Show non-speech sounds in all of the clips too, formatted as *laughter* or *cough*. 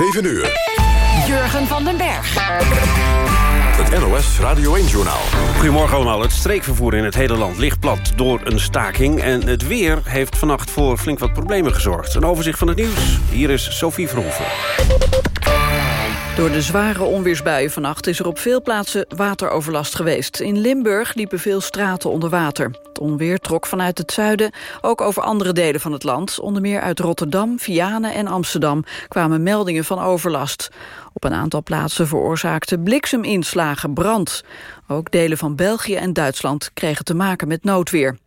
7 uur. Jurgen van den Berg. Het NOS Radio 1-journaal. Goedemorgen allemaal. Het streekvervoer in het hele land ligt plat door een staking... en het weer heeft vannacht voor flink wat problemen gezorgd. Een overzicht van het nieuws. Hier is Sophie Verhoeven. Door de zware onweersbuien vannacht is er op veel plaatsen wateroverlast geweest. In Limburg liepen veel straten onder water. Het onweer trok vanuit het zuiden ook over andere delen van het land. Onder meer uit Rotterdam, Vianen en Amsterdam kwamen meldingen van overlast. Op een aantal plaatsen veroorzaakte blikseminslagen brand. Ook delen van België en Duitsland kregen te maken met noodweer.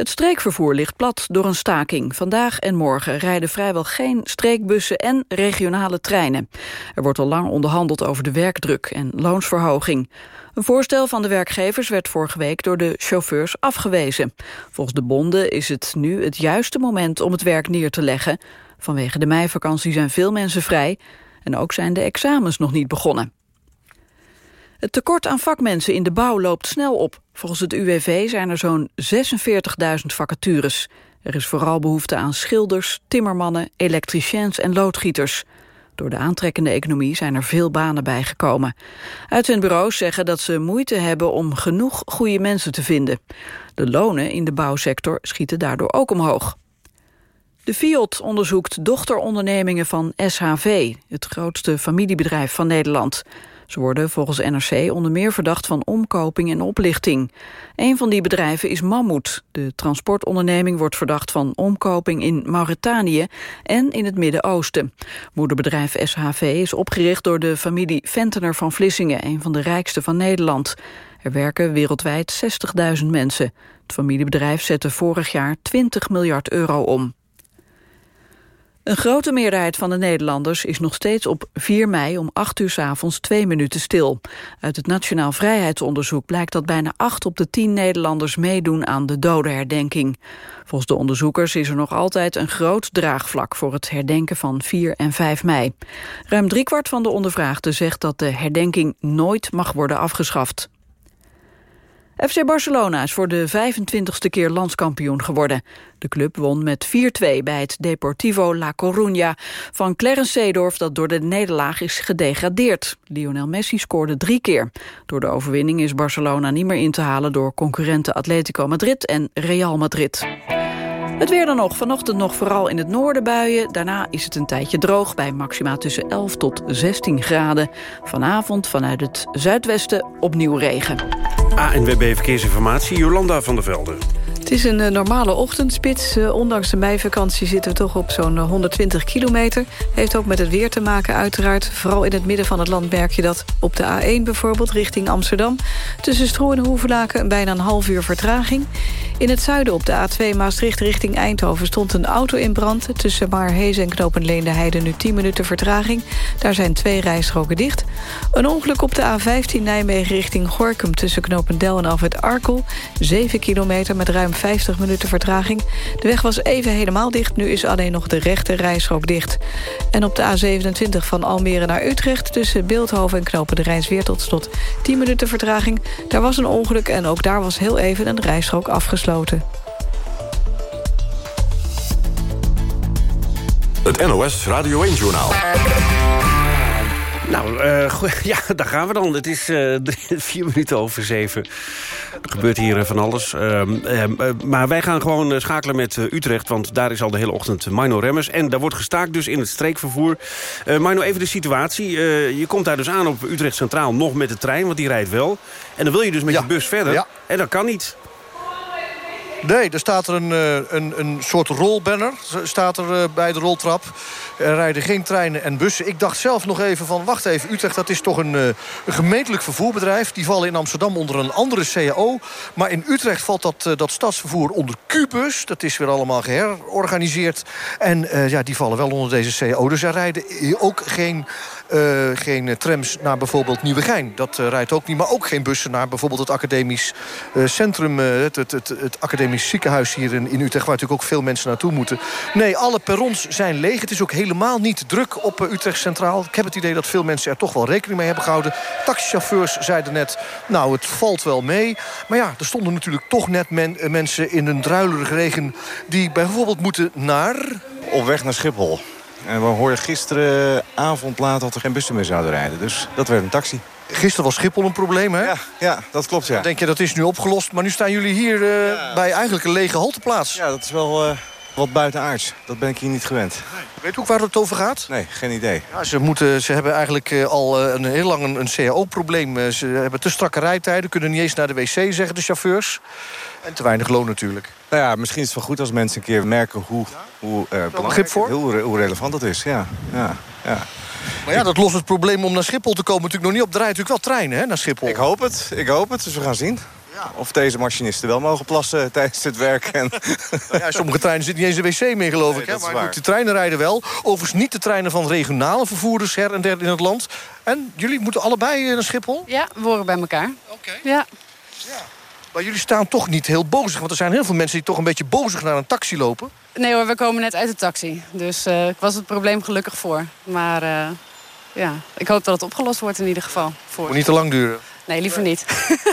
Het streekvervoer ligt plat door een staking. Vandaag en morgen rijden vrijwel geen streekbussen en regionale treinen. Er wordt al lang onderhandeld over de werkdruk en loonsverhoging. Een voorstel van de werkgevers werd vorige week door de chauffeurs afgewezen. Volgens de bonden is het nu het juiste moment om het werk neer te leggen. Vanwege de meivakantie zijn veel mensen vrij en ook zijn de examens nog niet begonnen. Het tekort aan vakmensen in de bouw loopt snel op. Volgens het UWV zijn er zo'n 46.000 vacatures. Er is vooral behoefte aan schilders, timmermannen, elektriciens en loodgieters. Door de aantrekkende economie zijn er veel banen bijgekomen. Uitzendbureaus zeggen dat ze moeite hebben om genoeg goede mensen te vinden. De lonen in de bouwsector schieten daardoor ook omhoog. De FIOD onderzoekt dochterondernemingen van SHV, het grootste familiebedrijf van Nederland. Ze worden volgens NRC onder meer verdacht van omkoping en oplichting. Een van die bedrijven is Mammoet. De transportonderneming wordt verdacht van omkoping in Mauritanië en in het Midden-Oosten. Moederbedrijf SHV is opgericht door de familie Ventener van Vlissingen, een van de rijkste van Nederland. Er werken wereldwijd 60.000 mensen. Het familiebedrijf zette vorig jaar 20 miljard euro om. Een grote meerderheid van de Nederlanders is nog steeds op 4 mei om 8 uur s avonds twee minuten stil. Uit het Nationaal Vrijheidsonderzoek blijkt dat bijna 8 op de 10 Nederlanders meedoen aan de dodenherdenking. Volgens de onderzoekers is er nog altijd een groot draagvlak voor het herdenken van 4 en 5 mei. Ruim driekwart van de ondervraagden zegt dat de herdenking nooit mag worden afgeschaft. FC Barcelona is voor de 25ste keer landskampioen geworden. De club won met 4-2 bij het Deportivo La Coruña van Clarence Seedorf dat door de nederlaag is gedegradeerd. Lionel Messi scoorde drie keer. Door de overwinning is Barcelona niet meer in te halen door concurrenten Atletico Madrid en Real Madrid. Het weer dan nog. Vanochtend nog vooral in het noorden buien. Daarna is het een tijdje droog bij maxima tussen 11 tot 16 graden. Vanavond vanuit het zuidwesten opnieuw regen. ANWB Verkeersinformatie, Jolanda van der Velden. Het is een uh, normale ochtendspits. Uh, ondanks de meivakantie zitten we toch op zo'n uh, 120 kilometer. Heeft ook met het weer te maken uiteraard. Vooral in het midden van het land merk je dat op de A1 bijvoorbeeld richting Amsterdam. Tussen Stroe en Hoevelaken bijna een half uur vertraging. In het zuiden op de A2 Maastricht richting Eindhoven stond een auto in brand. Tussen Maarhezen en Knopenleende Heide nu 10 minuten vertraging. Daar zijn twee rijstroken dicht. Een ongeluk op de A15 Nijmegen richting Gorkum tussen Knopendel en Alfred Arkel. 7 kilometer met ruim 50 minuten vertraging. De weg was even helemaal dicht, nu is alleen nog de rechte rijstrook dicht. En op de A27 van Almere naar Utrecht... tussen Beeldhoven en Knopen de Rijnsweer tot slot 10 minuten vertraging. Daar was een ongeluk en ook daar was heel even een rijstrook afgesloten. Het NOS Radio 1-journaal. Nou, *laughs* uh, ja, daar gaan we dan. Het is *laughs* uh, vier minuten over zeven. Er gebeurt hier uh, van alles. Ehm, maar wij gaan gewoon schakelen met Utrecht... want daar is al de hele ochtend Mino Remmers. En daar wordt gestaakt dus in het streekvervoer. Mino, even de situatie. je komt daar dus aan op Utrecht Centraal nog met de trein... want die rijdt wel. En dan wil je dus met Ja. je bus verder. Ja. En dat kan niet. Nee, er staat er een, eh, een, een soort rolbanner staat er eh, bij de roltrap. Er rijden geen treinen en bussen. Ik dacht zelf nog even van, wacht even, Utrecht dat is toch een, eh, een gemeentelijk vervoerbedrijf. Die vallen in Amsterdam onder een andere CAO. Maar in Utrecht valt dat, dat stadsvervoer onder Cubus. Dat is weer allemaal geherorganiseerd. En ja, die vallen wel onder deze CAO. Dus er rijden ook geen, eh, geen eh, trams naar bijvoorbeeld Nieuwegein. Dat eh, rijdt ook niet. Maar ook geen bussen naar bijvoorbeeld het academisch centrum. het, het, het, het academisch ziekenhuis hier in, Utrecht. Waar natuurlijk ook veel mensen naartoe moeten. Nee, alle perrons zijn leeg. Het is ook helemaal niet druk op Utrecht Centraal. Ik heb het idee dat veel mensen er toch wel rekening mee hebben gehouden. Taxichauffeurs zeiden net, nou het valt wel mee. Maar ja, er stonden natuurlijk toch net men- mensen in een druilerige regen... die bijvoorbeeld moeten naar... Op weg naar Schiphol. En we hoorden gisteravond laat dat er geen bussen meer zouden rijden. Dus dat werd een taxi. Gisteren was Schiphol een probleem, hè? Ja, ja dat klopt, ja. Dan denk je, dat is nu opgelost. Maar nu staan jullie hier uh, bij eigenlijk een lege halteplaats. Ja, dat is wel uh, wat buitenaards. Dat ben ik hier niet gewend. Weet u ook waar het over gaat? Nee, geen idee. Ja, ze, moeten, ze hebben eigenlijk uh, al een heel lang een, een CAO-probleem. Ze hebben te strakke rijtijden, kunnen niet eens naar de wc, zeggen de chauffeurs. En te weinig loon natuurlijk. Nou ja, misschien is het wel goed als mensen een keer merken hoe, hoe, belangrijk, voor? Hoe, hoe relevant dat is. Ja, ja, ja. Maar ja, dat lost het probleem om naar Schiphol te komen natuurlijk nog niet op. Er rijden natuurlijk wel treinen hè, naar Schiphol. Ik hoop het, ik hoop het. Dus we gaan zien. Ja. Of deze machinisten wel mogen plassen *laughs* tijdens het werk. En... Nou ja, sommige treinen zitten niet eens een wc meer, geloof nee, ik. Hè? Maar goed, de treinen rijden wel. Overigens niet de treinen van regionale vervoerders her en der in het land. En jullie moeten allebei naar Schiphol? Ja, we horen bij elkaar. Oké. Ja. ja. Maar jullie staan toch niet heel bozig. Want er zijn heel veel mensen die toch een beetje bozig naar een taxi lopen. Nee hoor, we komen net uit de taxi. Dus uh, ik was het probleem gelukkig voor. Maar uh, ja, ik hoop dat het opgelost wordt in ieder geval. Voor... Moet niet te lang duren. Nee, liever niet. *laughs*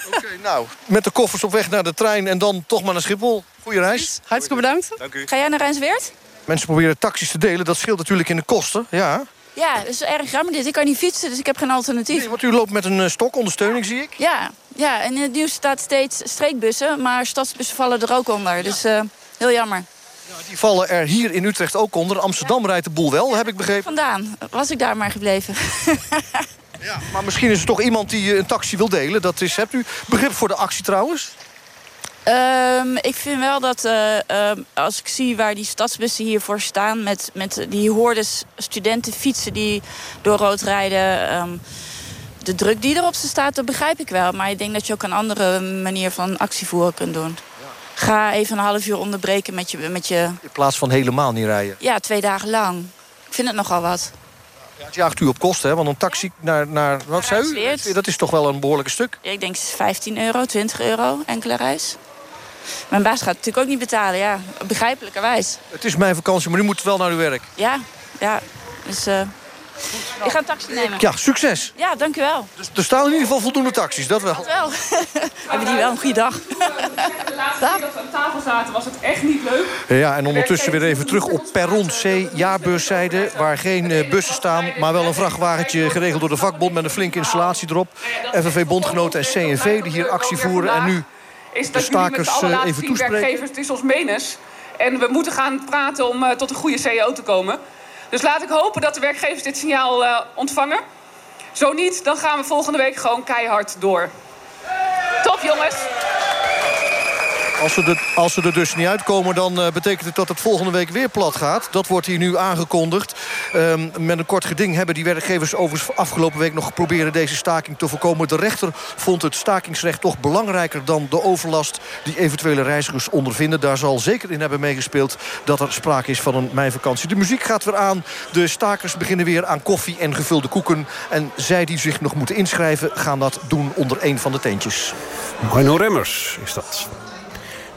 Oké, okay, nou, met de koffers op weg naar de trein en dan toch maar naar Schiphol. Goeie reis. Hartstikke bedankt. Dank u. Ga jij naar Rijnsweert? Mensen proberen taxis te delen, dat scheelt natuurlijk in de kosten. Ja. Ja, dat is erg jammer dit. Ik kan niet fietsen, dus ik heb geen alternatief. Nee, want u loopt met een uh, stok, ondersteuning zie ik. Ja, ja, en in het nieuws staat steeds streekbussen, maar stadsbussen vallen er ook onder. Ja. Dus uh, heel jammer. Ja, die vallen er hier in Utrecht ook onder. Amsterdam ja. rijdt de boel wel, heb ik begrepen. Vandaan was ik daar maar gebleven. ja, maar misschien is er toch iemand die een taxi wil delen. Dat is, hebt u begrip voor de actie trouwens? Um, ik vind wel dat uh, uh, als ik zie waar die stadsbussen hiervoor staan... met, met die hordes studenten fietsen die door rood rijden... Um, de druk die erop staat, dat begrijp ik wel. Maar ik denk dat je ook een andere manier van actievoeren kunt doen. Ga even een half uur onderbreken met je, met je... In plaats van helemaal niet rijden? Ja, twee dagen lang. Ik vind het nogal wat. Ja, het jaagt u op kosten, hè? Want een taxi naar, naar wat zei u? Dat is toch wel een behoorlijke stuk? Ja, ik denk 15 euro, 20 euro, enkele reis. Mijn baas gaat het natuurlijk ook niet betalen, ja. Begrijpelijkerwijs. Het is mijn vakantie, maar u moet wel naar uw werk. Ja, ja. Dus uh, ik ga een taxi nemen. Ja, succes. Ja, dank u wel. Dus er staan in ieder geval voldoende taxis, dat wel. Dat wel. *laughs* Hebben die wel een goede dag. De laatste keer dat we aan tafel zaten was het echt niet leuk. Ja, en ondertussen weer even terug op perron C, jaarbuszijde... waar geen uh, bussen staan, maar wel een vrachtwagentje geregeld door de vakbond... met een flinke installatie erop. FNV Bondgenoten en CNV die hier actie voeren en nu is dat de jullie met even toespreken. werkgevers, het is ons menens. En we moeten gaan praten om uh, tot een goede CEO te komen. Dus laat ik hopen dat de werkgevers dit signaal uh, ontvangen. Zo niet, dan gaan we volgende week gewoon keihard door. Top jongens! Als ze, er, dus niet uitkomen, dan uh, betekent het dat het volgende week weer plat gaat. Dat wordt hier nu aangekondigd. Um, met een kort geding hebben die werkgevers overigens afgelopen week nog geprobeerd deze staking te voorkomen. De rechter vond het stakingsrecht toch belangrijker dan de overlast die eventuele reizigers ondervinden. Daar zal zeker in hebben meegespeeld dat er sprake is van een meivakantie. De muziek gaat weer aan. De stakers beginnen weer aan koffie en gevulde koeken. En zij die zich nog moeten inschrijven gaan dat doen onder een van de tentjes. Bruno Remmers is dat.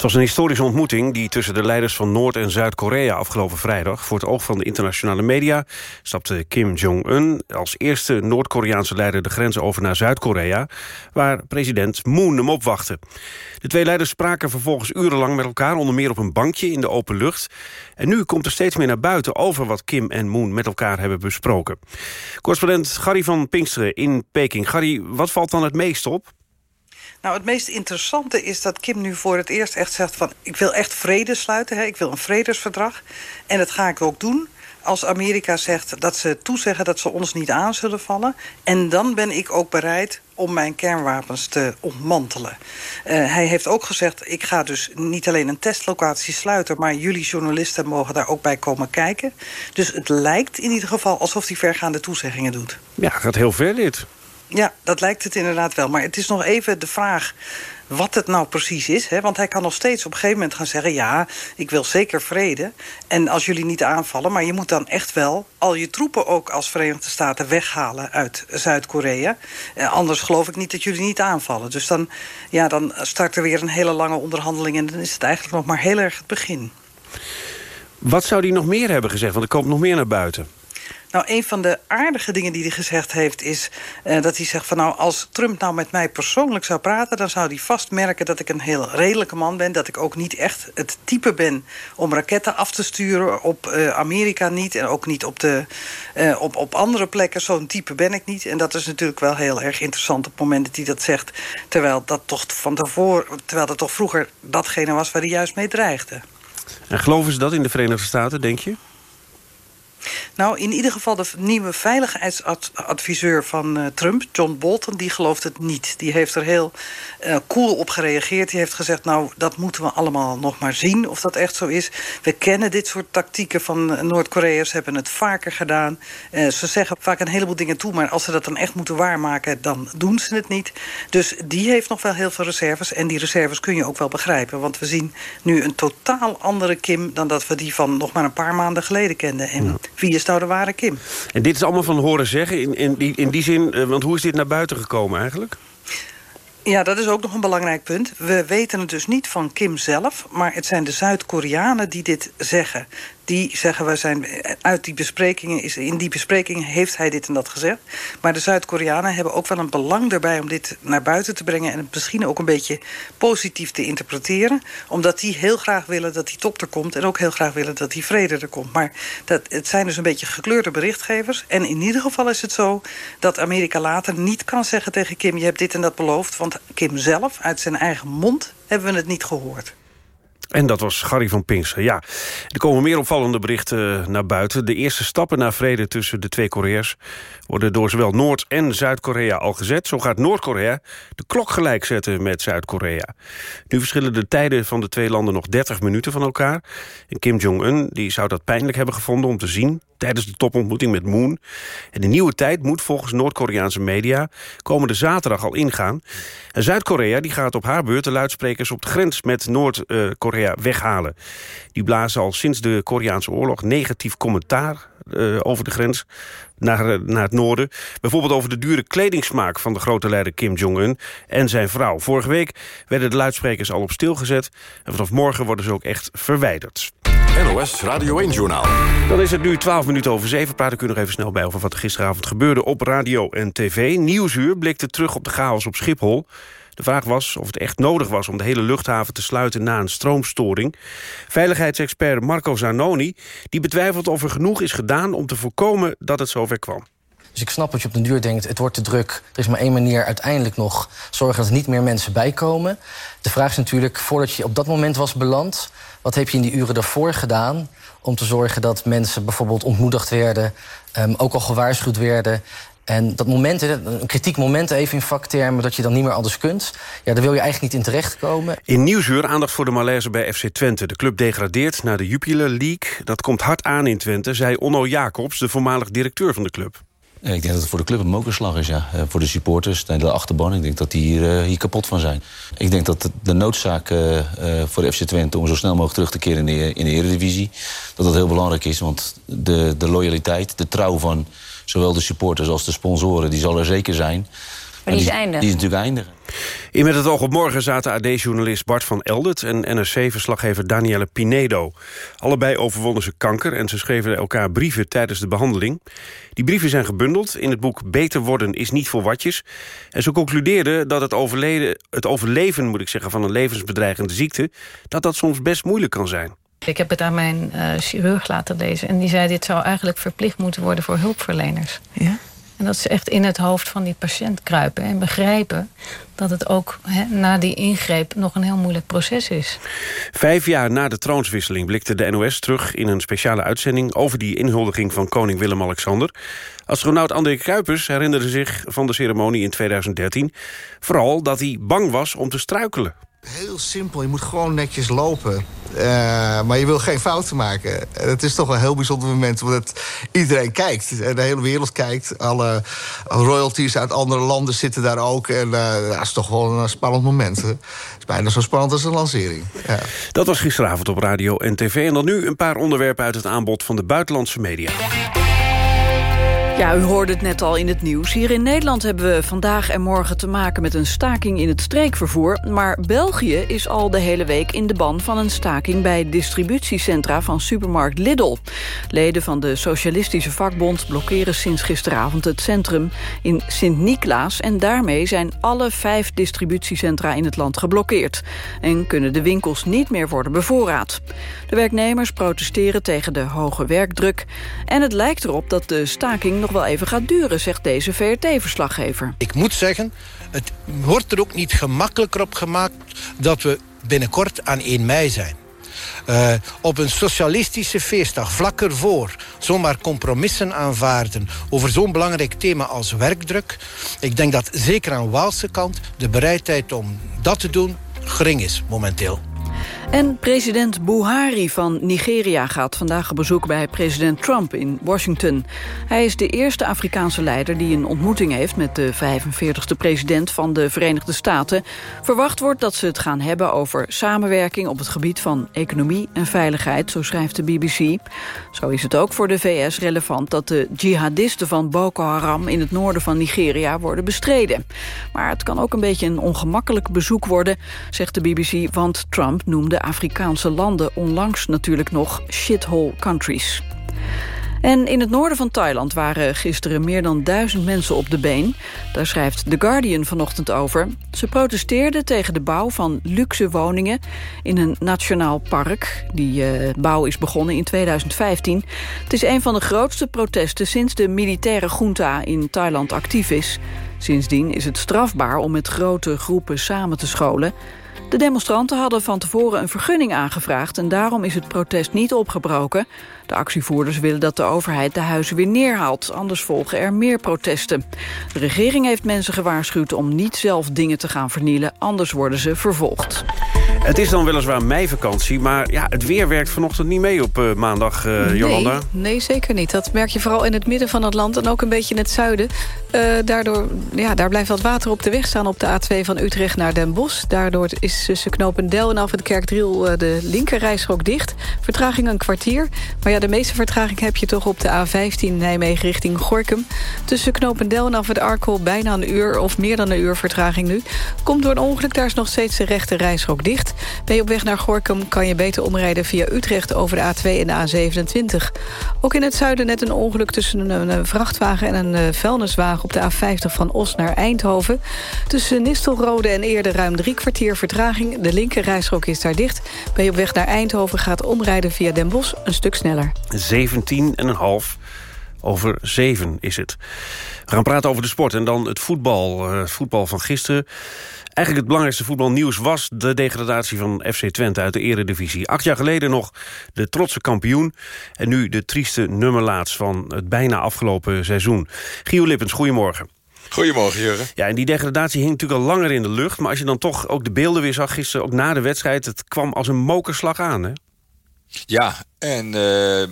Het was een historische ontmoeting die tussen de leiders van Noord- en Zuid-Korea afgelopen vrijdag. Voor het oog van de internationale media stapte Kim Jong-un als eerste Noord-Koreaanse leider de grens over naar Zuid-Korea, waar president Moon hem opwachtte. De twee leiders spraken vervolgens urenlang met elkaar, onder meer op een bankje in de open lucht. En nu komt er steeds meer naar buiten over wat Kim en Moon met elkaar hebben besproken. Correspondent Gary van Pinksteren in Peking. Gary, wat valt dan het meest op? Nou, het meest interessante is dat Kim nu voor het eerst echt zegt van... ik wil echt vrede sluiten, hè? ik wil een vredesverdrag. En dat ga ik ook doen als Amerika zegt dat ze toezeggen dat ze ons niet aan zullen vallen. En dan ben ik ook bereid om mijn kernwapens te ontmantelen. Uh, hij heeft ook gezegd, ik ga dus niet alleen een testlocatie sluiten... maar jullie journalisten mogen daar ook bij komen kijken. Dus het lijkt in ieder geval alsof hij vergaande toezeggingen doet. Ja, gaat heel ver dit. Ja, dat lijkt het inderdaad wel. Maar het is nog even de vraag wat het nou precies is. Hè? Want hij kan nog steeds op een gegeven moment gaan zeggen... ja, ik wil zeker vrede. En als jullie niet aanvallen... maar je moet dan echt wel al je troepen ook als Verenigde Staten weghalen uit Zuid-Korea. Eh, anders geloof ik niet dat jullie niet aanvallen. Dus dan, ja, dan start er weer een hele lange onderhandeling... en dan is het eigenlijk nog maar heel erg het begin. Wat zou hij nog meer hebben gezegd? Want er komt nog meer naar buiten. Nou, een van de aardige dingen die hij gezegd heeft... is uh, dat hij zegt van nou, als Trump nou met mij persoonlijk zou praten... dan zou hij vast merken dat ik een heel redelijke man ben. Dat ik ook niet echt het type ben om raketten af te sturen op uh, Amerika niet... en ook niet op, de, uh, op, op andere plekken. Zo'n type ben ik niet. En dat is natuurlijk wel heel erg interessant op het moment dat hij dat zegt... terwijl dat toch van tevoren, terwijl dat toch vroeger datgene was waar hij juist mee dreigde. En geloven ze dat in de Verenigde Staten, denk je? Nou, in ieder geval de nieuwe veiligheidsadviseur van uh, Trump, John Bolton, die gelooft het niet. Die heeft er heel uh, cool op gereageerd. Die heeft gezegd, nou, dat moeten we allemaal nog maar zien of dat echt zo is. We kennen dit soort tactieken van uh, Noord-Koreërs, hebben het vaker gedaan. ze zeggen vaak een heleboel dingen toe, maar als ze dat dan echt moeten waarmaken, dan doen ze het niet. Dus die heeft nog wel heel veel reserves. En die reserves kun je ook wel begrijpen. Want we zien nu een totaal andere Kim dan dat we die van nog maar een paar maanden geleden kenden. En. Wie is nou de ware Kim? En dit is allemaal van horen zeggen. In, in, die, in die zin, want hoe is dit naar buiten gekomen eigenlijk? Ja, dat is ook nog een belangrijk punt. We weten het dus niet van Kim zelf... maar het zijn de Zuid-Koreanen die dit zeggen die zeggen we zijn uit die besprekingen is in die besprekingen heeft hij dit en dat gezegd. Maar de Zuid-Koreanen hebben ook wel een belang erbij om dit naar buiten te brengen en het misschien ook een beetje positief te interpreteren, omdat die heel graag willen dat die top er komt en ook heel graag willen dat die vrede er komt. Maar dat, het zijn dus een beetje gekleurde berichtgevers en in ieder geval is het zo dat Amerika later niet kan zeggen tegen Kim je hebt dit en dat beloofd, want Kim zelf uit zijn eigen mond hebben we het niet gehoord. En dat was Gary van Pinkster. Ja, er komen meer opvallende berichten naar buiten. De eerste stappen naar vrede tussen de twee Korea's... worden door zowel Noord- en Zuid-Korea al gezet. Zo gaat Noord-Korea de klok gelijk zetten met Zuid-Korea. Nu verschillen de tijden van de twee landen nog 30 minuten van elkaar. En Kim Jong-un zou dat pijnlijk hebben gevonden om te zien tijdens de topontmoeting met Moon. En de nieuwe tijd moet volgens Noord-Koreaanse media komende zaterdag al ingaan. En Zuid-Korea gaat op haar beurt de luidsprekers op de grens met Noord-Korea weghalen. Die blazen al sinds de Koreaanse oorlog negatief commentaar uh, over de grens naar, naar het noorden. Bijvoorbeeld over de dure kledingsmaak van de grote leider Kim Jong-un en zijn vrouw. Vorige week werden de luidsprekers al op stilgezet. En vanaf morgen worden ze ook echt verwijderd. NOS Radio 1-journaal. Dan is het nu 12 minuten over 7. Praat ik u nog even snel bij over wat er gisteravond gebeurde op radio en tv. Nieuwsuur blikte terug op de chaos op Schiphol. De vraag was of het echt nodig was om de hele luchthaven te sluiten na een stroomstoring. Veiligheidsexpert Marco Zanoni die betwijfelt of er genoeg is gedaan om te voorkomen dat het zover kwam. Dus ik snap dat je op den duur denkt, het wordt te druk. Er is maar één manier uiteindelijk nog zorgen dat er niet meer mensen bijkomen. De vraag is natuurlijk, voordat je op dat moment was beland... wat heb je in die uren daarvoor gedaan om te zorgen dat mensen bijvoorbeeld ontmoedigd werden... Um, ook al gewaarschuwd werden... En dat moment, een kritiek moment even in vaktermen... dat je dan niet meer anders kunt, ja, daar wil je eigenlijk niet in terechtkomen. In Nieuwsuur aandacht voor de malaise bij FC Twente. De club degradeert naar de Jupiler League. Dat komt hard aan in Twente, zei Onno Jacobs... de voormalig directeur van de club. Ik denk dat het voor de club een mokerslag is, ja. Eh, voor de supporters, de achterban. Ik denk dat die hier, uh, hier kapot van zijn. Ik denk dat de noodzaak voor de FC Twente... om zo snel mogelijk terug te keren in de, in de Eredivisie... dat dat heel belangrijk is. Want de, de loyaliteit, de trouw van zowel de supporters als de sponsoren... die zal er zeker zijn. Maar die is eindig. Die is natuurlijk eindigen. In Met het oog op morgen zaten AD-journalist Bart van Eldert... en NRC-verslaggever Danielle Pinedo. Allebei overwonnen ze kanker en ze schreven elkaar brieven tijdens de behandeling. Die brieven zijn gebundeld in het boek Beter worden is niet voor watjes. En ze concludeerden dat het, overleden, het overleven moet ik zeggen, van een levensbedreigende ziekte... dat dat soms best moeilijk kan zijn. Ik heb het aan mijn uh, chirurg laten lezen. En die zei, dit zou eigenlijk verplicht moeten worden voor hulpverleners. Ja? En dat ze echt in het hoofd van die patiënt kruipen en begrijpen dat het ook na die ingreep nog een heel moeilijk proces is. Vijf jaar na de troonswisseling blikte de NOS terug in een speciale uitzending over die inhuldiging van koning Willem-Alexander. Astronaut André Kuipers herinnerde zich van de ceremonie in 2013 vooral dat hij bang was om te struikelen. Heel simpel, je moet gewoon netjes lopen. Uh, maar je wil geen fouten maken. En het is toch wel een heel bijzonder moment... omdat iedereen kijkt. De hele wereld kijkt. Alle royalties uit andere landen zitten daar ook. En dat is toch wel een spannend moment. Het is bijna zo spannend als een lancering. Ja. Dat was gisteravond op radio en tv. En dan nu een paar onderwerpen uit het aanbod van de buitenlandse media. Ja, u hoorde het net al in het nieuws. Hier in Nederland hebben we vandaag en morgen te maken met een staking in het streekvervoer. Maar België is al de hele week in de ban van een staking bij distributiecentra van supermarkt Lidl. Leden van de Socialistische Vakbond blokkeren sinds gisteravond het centrum in Sint-Niklaas. En daarmee zijn alle vijf distributiecentra in het land geblokkeerd. En kunnen de winkels niet meer worden bevoorraad. De werknemers protesteren tegen de hoge werkdruk. En het lijkt erop dat de staking nog wel even gaat duren, zegt deze VRT-verslaggever. Ik moet zeggen, het wordt er ook niet gemakkelijker op gemaakt... dat we binnenkort aan 1 mei zijn. Uh, op een socialistische feestdag, vlak ervoor... zomaar compromissen aanvaarden over zo'n belangrijk thema als werkdruk. Ik denk dat zeker aan Waalse kant de bereidheid om dat te doen gering is momenteel. En president Buhari van Nigeria gaat vandaag op bezoek bij president Trump in Washington. Hij is de eerste Afrikaanse leider die een ontmoeting heeft met de 45e president van de Verenigde Staten. Verwacht wordt dat ze het gaan hebben over samenwerking op het gebied van economie en veiligheid, zo schrijft de BBC. Zo is het ook voor de VS relevant dat de jihadisten van Boko Haram in het noorden van Nigeria worden bestreden. Maar het kan ook een beetje een ongemakkelijk bezoek worden, zegt de BBC, want Trump noemde Afrikaanse landen onlangs natuurlijk nog shithole countries. En in het noorden van Thailand waren gisteren meer dan duizend mensen op de been. Daar schrijft The Guardian vanochtend over. Ze protesteerden tegen de bouw van luxe woningen in een nationaal park. Die uh, bouw is begonnen in 2015. Het is een van de grootste protesten sinds de militaire junta in Thailand actief is. Sindsdien is het strafbaar om met grote groepen samen te scholen. De demonstranten hadden van tevoren een vergunning aangevraagd... en daarom is het protest niet opgebroken. De actievoerders willen dat de overheid de huizen weer neerhaalt. Anders volgen er meer protesten. De regering heeft mensen gewaarschuwd om niet zelf dingen te gaan vernielen. Anders worden ze vervolgd. Het is dan weliswaar meivakantie, maar ja, het weer werkt vanochtend niet mee op uh, maandag, uh, Jolanda. Nee, nee, zeker niet. Dat merk je vooral in het midden van het land en ook een beetje in het zuiden. Uh, daardoor, ja, daar blijft wat water op de weg staan op de A2 van Utrecht naar Den Bosch. Daardoor is tussen Knopendel en af het Kerkdriel de linkerrijstrook dicht. Vertraging een kwartier. Maar ja, de meeste vertraging heb je toch op de A15 Nijmegen richting Gorkum. Tussen Knopendel en af het Arkel bijna een uur of meer dan een uur vertraging nu. Komt door een ongeluk, daar is nog steeds de rechte rijstrook dicht. Ben je op weg naar Gorkum kan je beter omrijden via Utrecht over de A2 en de A27. Ook in het zuiden net een ongeluk tussen een, vrachtwagen en een uh, vuilniswagen op de A50 van Os naar Eindhoven. Tussen Nistelrode en Eerde ruim drie kwartier vertraging. De linker is daar dicht. Ben je op weg naar Eindhoven gaat omrijden via Den Bosch een stuk sneller. 17,5 over 7 is het. We gaan praten over de sport en dan het voetbal. Uh, het voetbal van gisteren. Eigenlijk het belangrijkste voetbalnieuws was de degradatie van FC Twente uit de eredivisie. Acht jaar geleden nog de trotse kampioen. En nu de trieste nummerlaats van het bijna afgelopen seizoen. Gio Lippens, goedemorgen. Goedemorgen, Jurgen. Ja, en die degradatie hing natuurlijk al langer in de lucht. Maar als je dan toch ook de beelden weer zag gisteren, ook na de wedstrijd... het kwam als een mokerslag aan, hè? Ja, en uh,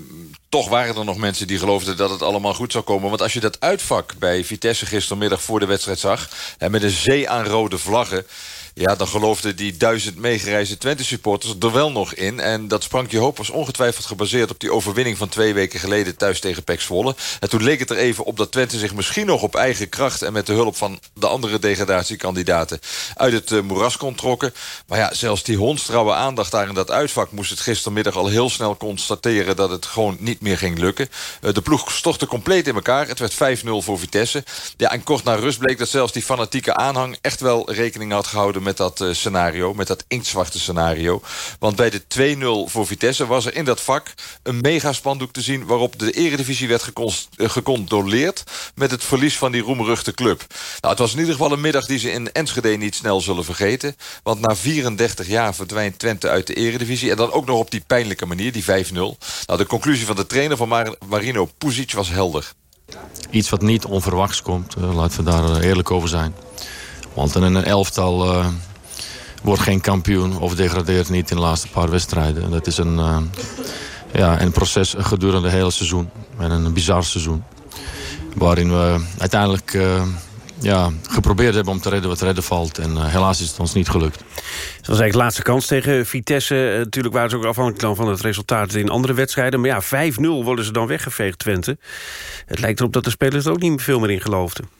toch waren er nog mensen die geloofden dat het allemaal goed zou komen. Want als je dat uitvak bij Vitesse gistermiddag voor de wedstrijd zag... met een zee aan rode vlaggen... Ja, dan geloofden die duizend meegereisde Twente-supporters er wel nog in. En dat sprankje hoop was ongetwijfeld gebaseerd op die overwinning van twee weken geleden thuis tegen Pek Zwolle. En toen leek het er even op dat Twente zich misschien nog op eigen kracht en met de hulp van de andere degradatiekandidaten uit het uh, moeras kon trokken. Maar ja, zelfs die hondstrouwe aandacht daar in dat uitvak moest het gistermiddag al heel snel constateren dat het gewoon niet meer ging lukken. Uh, de ploeg stortte compleet in elkaar. Het werd 5-0 voor Vitesse. Ja, en kort na rust bleek dat zelfs die fanatieke aanhang echt wel rekening had gehouden met dat uh, scenario, met dat inktzwarte scenario. Want bij de 2-0 voor Vitesse was er in dat vak een megaspandoek te zien... waarop de eredivisie werd uh, gecontroleerd met het verlies van die roemruchte club. Nou, het was in ieder geval een middag die ze in Enschede niet snel zullen vergeten. Want na 34 jaar verdwijnt Twente uit de eredivisie... en dan ook nog op die pijnlijke manier, die 5-0. Nou, de conclusie van de trainer van Mar Marino Puzic was helder. Iets wat niet onverwachts komt, uh, laten we daar eerlijk over zijn. Want in een elftal uh, wordt geen kampioen of degradeert niet in de laatste paar wedstrijden. Dat is een, uh, ja, een proces gedurende het hele seizoen. En een bizar seizoen. Waarin we uiteindelijk uh, ja, geprobeerd hebben om te redden wat redden valt. En helaas is het ons niet gelukt. Dat was eigenlijk de laatste kans tegen Vitesse. natuurlijk waren ze ook afhankelijk van het resultaat in andere wedstrijden. Maar ja, 5-0 worden ze dan weggeveegd, Twente. Het lijkt erop dat de spelers er ook niet veel meer in geloofden.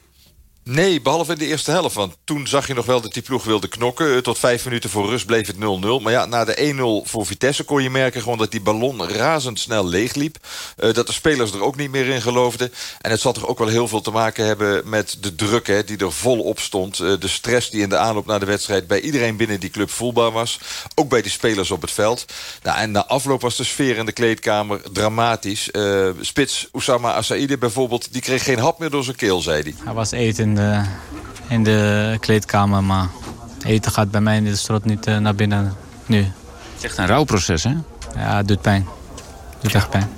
Nee, behalve in de eerste helft. Want toen zag je nog wel dat die ploeg wilde knokken. Eh, tot vijf minuten voor rust bleef het 0-0. Maar ja, na de 1-0 voor Vitesse kon je merken... gewoon dat die ballon razendsnel leegliep. Uh, dat de spelers er ook niet meer in geloofden. En het zal toch ook wel heel veel te maken hebben met de druk... Hè, die er volop stond. Uh, de stress die in de aanloop naar de wedstrijd... bij iedereen binnen die club voelbaar was. Ook bij die spelers op het veld. Nou, en na afloop was de sfeer in de kleedkamer dramatisch. Spits Oussama Assaide bijvoorbeeld... die kreeg geen hap meer door zijn keel, zei hij. Hij was eten de, in de kleedkamer. Maar eten gaat bij mij in de strot niet uh, naar binnen nu. Het is echt een rouwproces, hè? Ja, het doet pijn. Het doet echt pijn.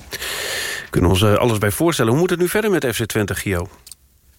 Kunnen we ons uh, alles bij voorstellen. Hoe moet het nu verder met FC Twente, Gio?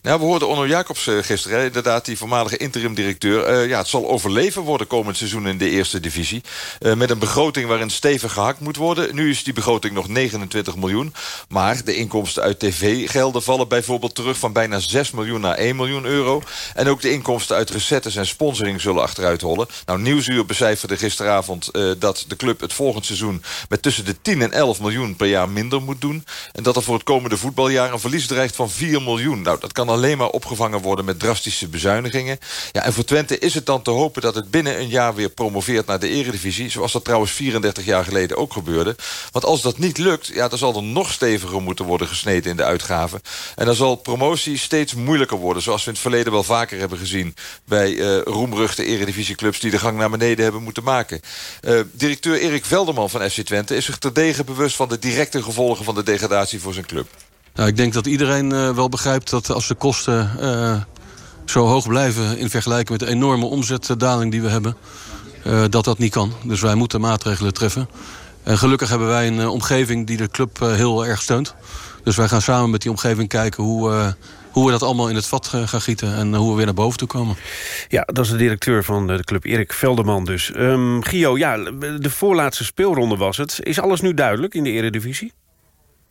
Nou, we hoorden Onno Jacobs uh, gisteren, inderdaad, die voormalige interim-directeur. Uh, ja, het zal overleven worden komend seizoen in de eerste divisie. Uh, met een begroting waarin stevig gehakt moet worden. Nu is die begroting nog 29 miljoen. Maar de inkomsten uit tv-gelden vallen bijvoorbeeld terug... van bijna 6 miljoen naar 1 miljoen euro. En ook de inkomsten uit recettes en sponsoring zullen achteruit hollen. Nou, Nieuwsuur becijferde gisteravond dat de club het volgend seizoen... met tussen de 10 en 11 miljoen per jaar minder moet doen. En dat er voor het komende voetbaljaar een verlies dreigt van 4 miljoen. Nou, dat kan alleen maar opgevangen worden met drastische bezuinigingen. Ja, en voor Twente is het dan te hopen dat het binnen een jaar weer promoveert naar de eredivisie. Zoals dat trouwens 34 jaar geleden ook gebeurde. Want als dat niet lukt, ja, dan zal er nog steviger moeten worden gesneden in de uitgaven. En dan zal promotie steeds moeilijker worden. Zoals we in het verleden wel vaker hebben gezien bij uh, roemruchte eredivisieclubs die de gang naar beneden hebben moeten maken. Uh, directeur Erik Velderman van FC Twente is zich terdege bewust van de directe gevolgen van de degradatie voor zijn club. Nou, ik denk dat iedereen uh, wel begrijpt dat als de kosten uh, zo hoog blijven... in vergelijking met de enorme omzetdaling die we hebben... Uh, dat dat niet kan. Dus wij moeten maatregelen treffen. En gelukkig hebben wij een omgeving die de club heel erg steunt. Dus wij gaan samen met die omgeving kijken hoe hoe we dat allemaal in het vat gaan gieten... en hoe we weer naar boven toe komen. Ja, dat is de directeur van de club, Erik Velderman dus. Um, Gio, ja, de voorlaatste speelronde was het. Is alles nu duidelijk in de eredivisie?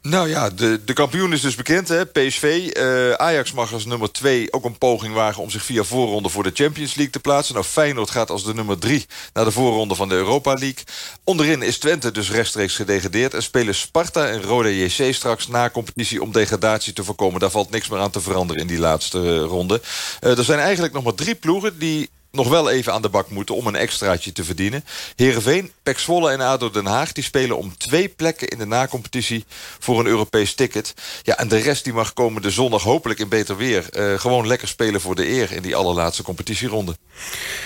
Nou ja, de, de kampioen is dus bekend, hè? PSV. Uh, Ajax mag als nummer 2 ook een poging wagen... om zich via voorronde voor de Champions League te plaatsen. Nou, Feyenoord gaat als de nummer 3 naar de voorronde van de Europa League. Onderin is Twente dus rechtstreeks gedegradeerd... en spelen Sparta en Roda JC straks na competitie... om degradatie te voorkomen. Daar valt niks meer aan te veranderen in die laatste ronde. Uh, er zijn eigenlijk nog maar drie ploegen... die nog wel even aan de bak moeten om een extraatje te verdienen. Heerenveen, Pek Zwolle en ADO Den Haag... die spelen om twee plekken in de nacompetitie voor een Europees ticket. Ja, en de rest die mag komende zondag hopelijk in beter weer... Uh, gewoon lekker spelen voor de eer in die allerlaatste competitieronde.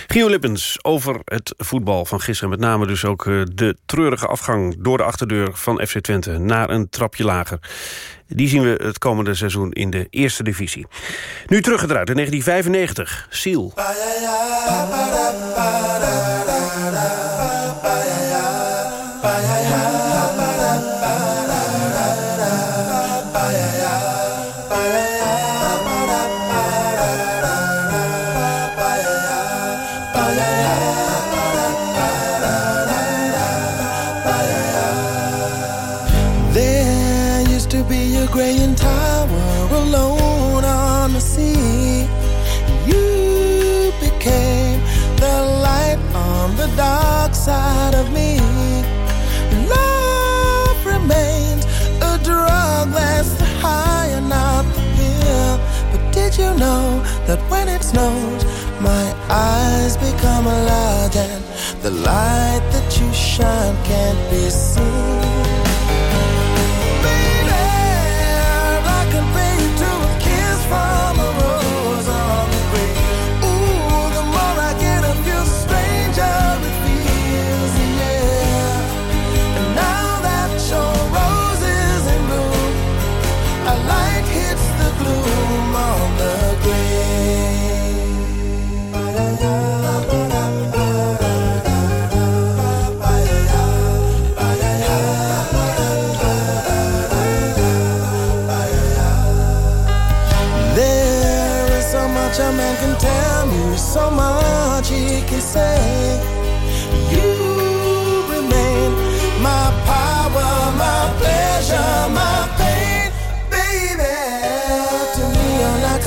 Gio Lippens over het voetbal van gisteren. Met name dus ook uh, de treurige afgang door de achterdeur van FC Twente... naar een trapje lager. Die zien we het komende seizoen in de eerste divisie. Nu teruggedraaid in 1995. Seal. sunshine can't be seen.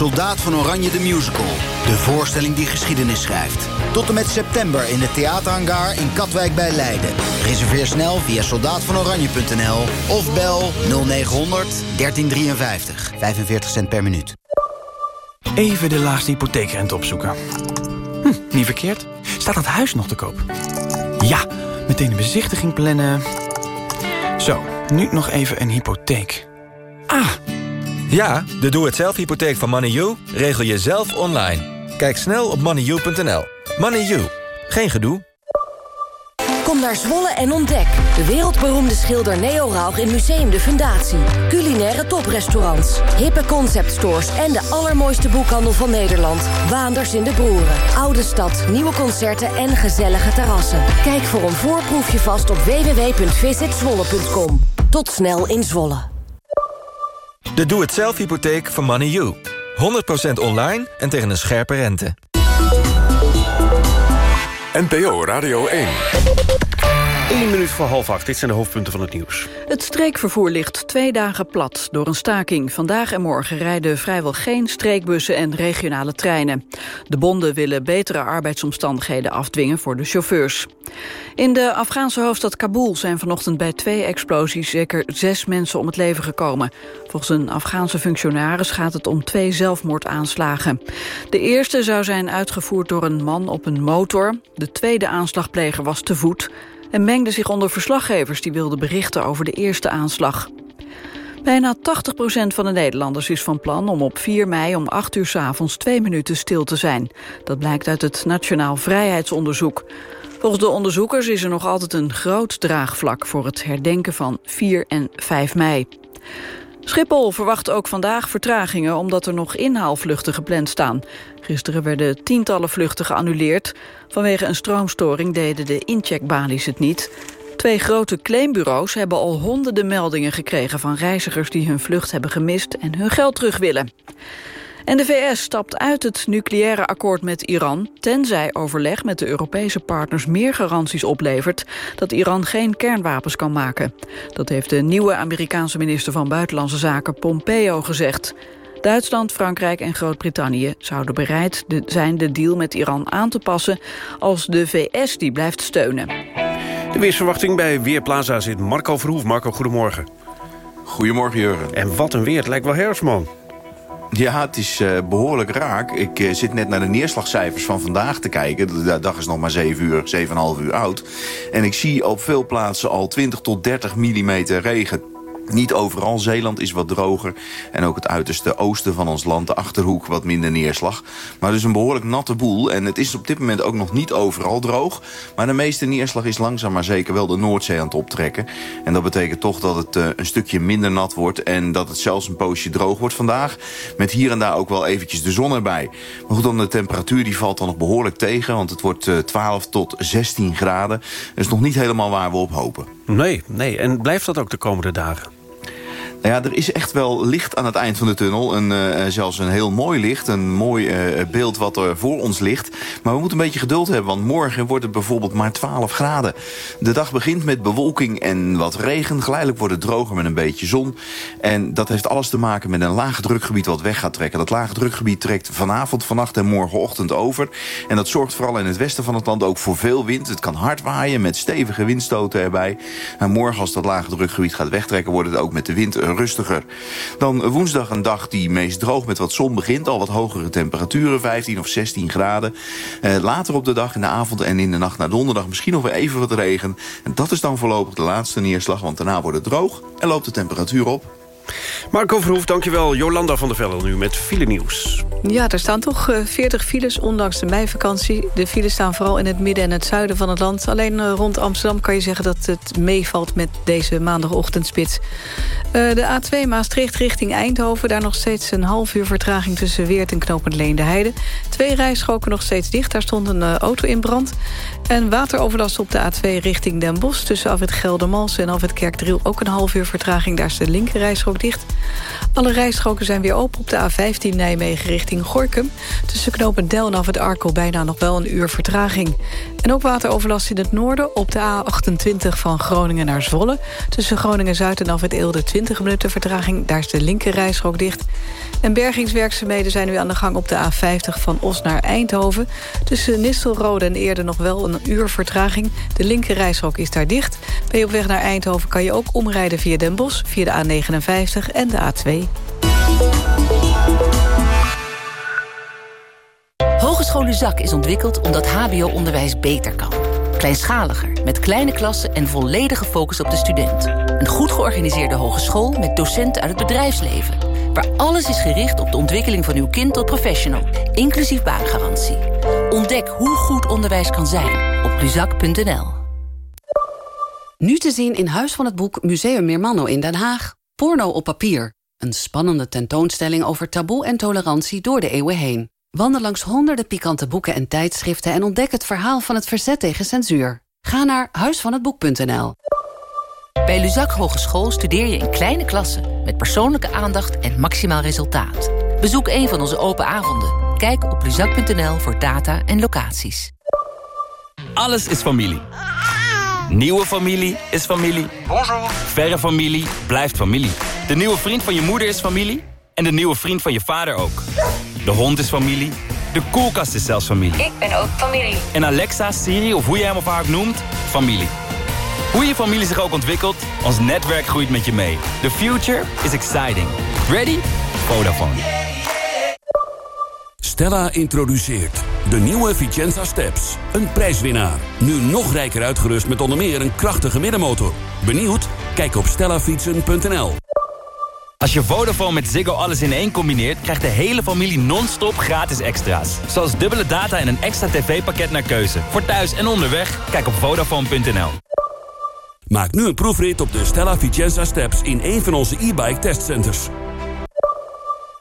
Soldaat van Oranje de Musical. De voorstelling die geschiedenis schrijft. Tot en met september in de theaterhangar in Katwijk bij Leiden. Reserveer snel via soldaatvanoranje.nl of bel 0900 1353. 45 cent per minuut. Even de laagste hypotheekrente opzoeken. Hm, niet verkeerd. Staat dat huis nog te koop? Ja, meteen een bezichtiging plannen. Zo, nu nog even een hypotheek. Ja, de doe-het-zelf hypotheek van MoneyU regel je zelf online. Kijk snel op moneyu.nl. MoneyU, geen gedoe. Kom naar Zwolle en ontdek. De wereldberoemde schilder Neo Rauch in Museum de Fundatie. Culinaire toprestaurants, hippe conceptstores... en de allermooiste boekhandel van Nederland. Waanders in de Broeren. Oude stad, nieuwe concerten en gezellige terrassen. Kijk voor een voorproefje vast op www.visitzwolle.com. Tot snel in Zwolle. De doe-het-zelf hypotheek van MoneyU. 100% online en tegen een scherpe rente. NPO Radio 1. 1 minuut voor half acht. Dit zijn de hoofdpunten van het nieuws. Het streekvervoer ligt twee dagen plat door een staking. Vandaag en morgen rijden vrijwel geen streekbussen en regionale treinen. De bonden willen betere arbeidsomstandigheden afdwingen voor de chauffeurs. In de Afghaanse hoofdstad Kabul zijn vanochtend bij twee explosies zeker zes mensen om het leven gekomen. Volgens een Afghaanse functionaris gaat het om twee zelfmoordaanslagen. De eerste zou zijn uitgevoerd door een man op een motor. De tweede aanslagpleger was te voet en mengde zich onder verslaggevers die wilden berichten over de eerste aanslag. Bijna 80% van de Nederlanders is van plan om op 4 mei om 8 uur s avonds twee minuten stil te zijn. Dat blijkt uit het Nationaal Vrijheidsonderzoek. Volgens de onderzoekers is er nog altijd een groot draagvlak voor het herdenken van 4 en 5 mei. Schiphol verwacht ook vandaag vertragingen omdat er nog inhaalvluchten gepland staan. Gisteren werden tientallen vluchten geannuleerd. Vanwege een stroomstoring deden de incheckbalies het niet. Twee grote claimbureaus hebben al honderden meldingen gekregen van reizigers die hun vlucht hebben gemist en hun geld terug willen. En de VS stapt uit het nucleaire akkoord met Iran... tenzij overleg met de Europese partners meer garanties oplevert... dat Iran geen kernwapens kan maken. Dat heeft de nieuwe Amerikaanse minister van Buitenlandse Zaken Pompeo gezegd. Duitsland, Frankrijk en Groot-Brittannië zouden bereid zijn de deal met Iran aan te passen... als de VS die blijft steunen. De weersverwachting bij Weerplaza zit Marco Verhoef. Marco, goedemorgen. Goedemorgen, Jurgen. En wat een weer, het lijkt wel herfstman. Ja, het is uh, behoorlijk raak. Ik uh, zit net naar de neerslagcijfers van vandaag te kijken. De dag is nog maar 7 uur, 7,5 uur oud. En ik zie op veel plaatsen al 20 tot 30 millimeter regen. Niet overal. Zeeland is wat droger. En ook het uiterste oosten van ons land, de Achterhoek, wat minder neerslag. Maar dus een behoorlijk natte boel. En het is op dit moment ook nog niet overal droog. Maar de meeste neerslag is langzaam maar zeker wel de Noordzee aan het optrekken. En dat betekent toch dat het uh, een stukje minder nat wordt. En dat het zelfs een poosje droog wordt vandaag. Met hier en daar ook wel eventjes de zon erbij. Maar goed, dan de temperatuur die valt dan nog behoorlijk tegen. Want het wordt uh, 12 tot 16 graden. Dat is nog niet helemaal waar we op hopen. Nee, nee. En blijft dat ook de komende dagen? Nou ja, er is echt wel licht aan het eind van de tunnel. Een, uh, zelfs een heel mooi licht. Een mooi uh, beeld wat er voor ons ligt. Maar we moeten een beetje geduld hebben. Want morgen wordt het bijvoorbeeld maar 12 graden. De dag begint met bewolking en wat regen. Geleidelijk wordt het droger met een beetje zon. En dat heeft alles te maken met een laag drukgebied wat weg gaat trekken. Dat lage drukgebied trekt vanavond, vannacht en morgenochtend over. En dat zorgt vooral in het westen van het land ook voor veel wind. Het kan hard waaien met stevige windstoten erbij. En morgen als dat lage drukgebied gaat wegtrekken... wordt het ook met de wind rustiger. Dan woensdag een dag die meest droog met wat zon begint. Al wat hogere temperaturen, 15 of 16 graden. Eh, later op de dag, in de avond en in de nacht naar donderdag... misschien nog even wat regen. En dat is dan voorlopig de laatste neerslag, want daarna wordt het droog... en loopt de temperatuur op. Marco Verhoef, dankjewel. Jolanda van der Velde nu met file nieuws. Ja, er staan toch 40 files, ondanks de meivakantie. De files staan vooral in het midden en het zuiden van het land. Alleen rond Amsterdam kan je zeggen dat het meevalt met deze maandagochtendspits. De A2 Maastricht richting Eindhoven. Daar nog steeds een half uur vertraging tussen Weert en Knopend Leende Twee rijstroken nog steeds dicht. Daar stond een auto in brand. En wateroverlast op de A2 richting Den Bosch. Tussen Afwit Geldermals en Afwit Kerkdriel ook een half uur vertraging. Daar is de linker rijstrook Alle rijstroken zijn weer open op de A15 Nijmegen richting Gorkum. Tussen Knopendel en Afwit Arkel bijna nog wel een uur vertraging. En ook wateroverlast in het noorden op de A28 van Groningen naar Zwolle. Tussen Groningen-Zuid en Afwit Eelde 20 minuten vertraging. Daar is de linker rijstrook dicht. En bergingswerkzaamheden zijn nu aan de gang op de A50 van Os naar Eindhoven. Tussen Nistelrode en Eerde nog wel een uur vertraging. De linker reishok is daar dicht. Ben je op weg naar Eindhoven kan je ook omrijden via Den Bosch... via de A59 en de A2. Hogeschool Luzak is ontwikkeld omdat hbo-onderwijs beter kan. Kleinschaliger, met kleine klassen en volledige focus op de student. Een goed georganiseerde hogeschool met docenten uit het bedrijfsleven... waar alles is gericht op de ontwikkeling van uw kind tot professional... inclusief baangarantie. Ontdek hoe goed onderwijs kan zijn op luzak.nl. Nu te zien in Huis van het Boek Museum Meermanno in Den Haag. Porno op papier. Een spannende tentoonstelling over taboe en tolerantie door de eeuwen heen. Wandel langs honderden pikante boeken en tijdschriften... en ontdek het verhaal van het verzet tegen censuur. Ga naar huisvanhetboek.nl. Bij Luzak Hogeschool studeer je in kleine klassen... met persoonlijke aandacht en maximaal resultaat. Bezoek een van onze open avonden. Kijk op luzak.nl voor data en locaties. Alles is familie. Nieuwe familie is familie. Bonjour. Verre familie blijft familie. De nieuwe vriend van je moeder is familie. En de nieuwe vriend van je vader ook. De hond is familie. De koelkast is zelfs familie. Ik ben ook familie. En Alexa, Siri of hoe je hem of haar ook noemt, familie. Hoe je familie zich ook ontwikkelt, ons netwerk groeit met je mee. The future is exciting. Ready? Vodafone. Stella introduceert de nieuwe Vicenza Steps. Een prijswinnaar. Nu nog rijker uitgerust met onder meer een krachtige middenmotor. Benieuwd? Kijk op stellafietsen.nl. Als je Vodafone met Ziggo alles in één combineert... krijgt de hele familie non-stop gratis extra's. Zoals dubbele data en een extra tv-pakket naar keuze. Voor thuis en onderweg, kijk op Vodafone.nl. Maak nu een proefrit op de Stella Vicenza Steps in een van onze e-bike testcenters.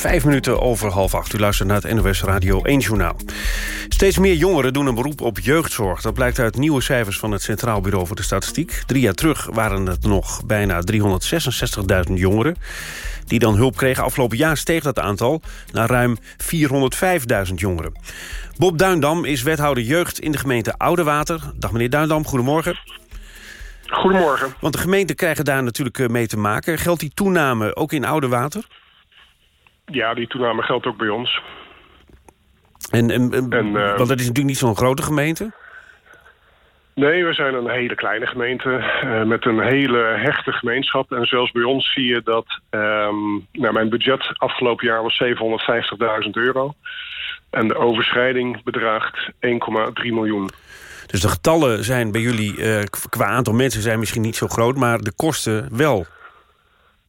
vijf minuten over half acht. U luistert naar het NOS Radio 1 Journaal. Steeds meer jongeren doen een beroep op jeugdzorg. Dat blijkt uit nieuwe cijfers van het Centraal Bureau voor de Statistiek. Drie jaar terug waren het nog bijna 366.000 jongeren... die dan hulp kregen. Afgelopen jaar steeg dat aantal naar ruim 405.000 jongeren. Bob Duindam is wethouder jeugd in de gemeente Oudewater. Dag meneer Duindam, goedemorgen. Goedemorgen. Want de gemeenten krijgen daar natuurlijk eh, mee te maken. Geldt die toename ook in Oudewater? Ja, die toename geldt ook bij ons. En, en, en, En, eh, want dat is natuurlijk niet zo'n grote gemeente. Nee, we zijn een hele kleine gemeente eh, met een hele hechte gemeenschap. En zelfs bij ons zie je dat... ehm, nou, mijn budget afgelopen jaar was 750.000 euro. En de overschrijding bedraagt 1,3 miljoen. Dus de getallen zijn bij jullie, eh, qua aantal mensen zijn misschien niet zo groot... maar de kosten wel.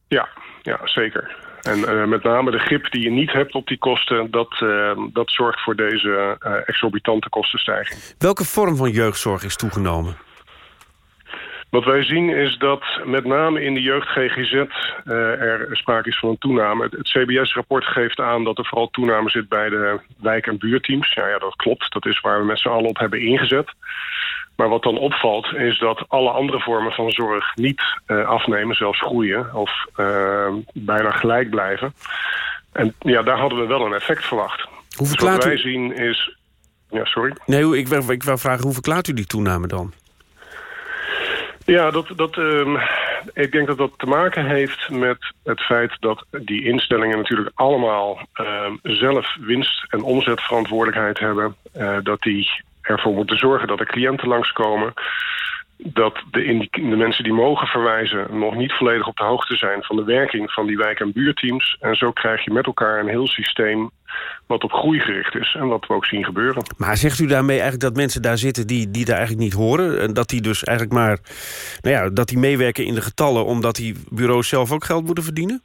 Ja, ja zeker. En eh, met name de grip die je niet hebt op die kosten... dat, eh, dat zorgt voor deze eh, exorbitante kostenstijging. Welke vorm van jeugdzorg is toegenomen? Wat wij zien is dat met name in de jeugd GGZ er sprake is van een toename. Het, het CBS-rapport geeft aan dat er vooral toename zit bij de wijk- en buurteams. Ja, ja, dat klopt. Dat is waar we met z'n allen op hebben ingezet. Maar wat dan opvalt is dat alle andere vormen van zorg niet eh, afnemen, zelfs groeien of eh, bijna gelijk blijven. En ja, daar hadden we wel een effect verwacht. Hoe Dus verklaart wat wij u- zien is... Ja, sorry. Nee, hoe- ik wil, ik wil vragen, hoe verklaart u die toename dan? Ja, dat, dat, ehm, ik denk dat dat te maken heeft met het feit dat die instellingen natuurlijk allemaal ehm, zelf winst- en omzetverantwoordelijkheid hebben. Eh, dat die ervoor moeten zorgen dat er cliënten langskomen. Dat de, de mensen die mogen verwijzen nog niet volledig op de hoogte zijn van de werking van die wijk- en buurteams. En zo krijg je met elkaar een heel systeem wat op groei gericht is en wat we ook zien gebeuren. Maar zegt u daarmee eigenlijk dat mensen daar zitten die, die daar eigenlijk niet horen? En dat die dus eigenlijk maar, nou ja, dat die meewerken in de getallen... omdat die bureaus zelf ook geld moeten verdienen?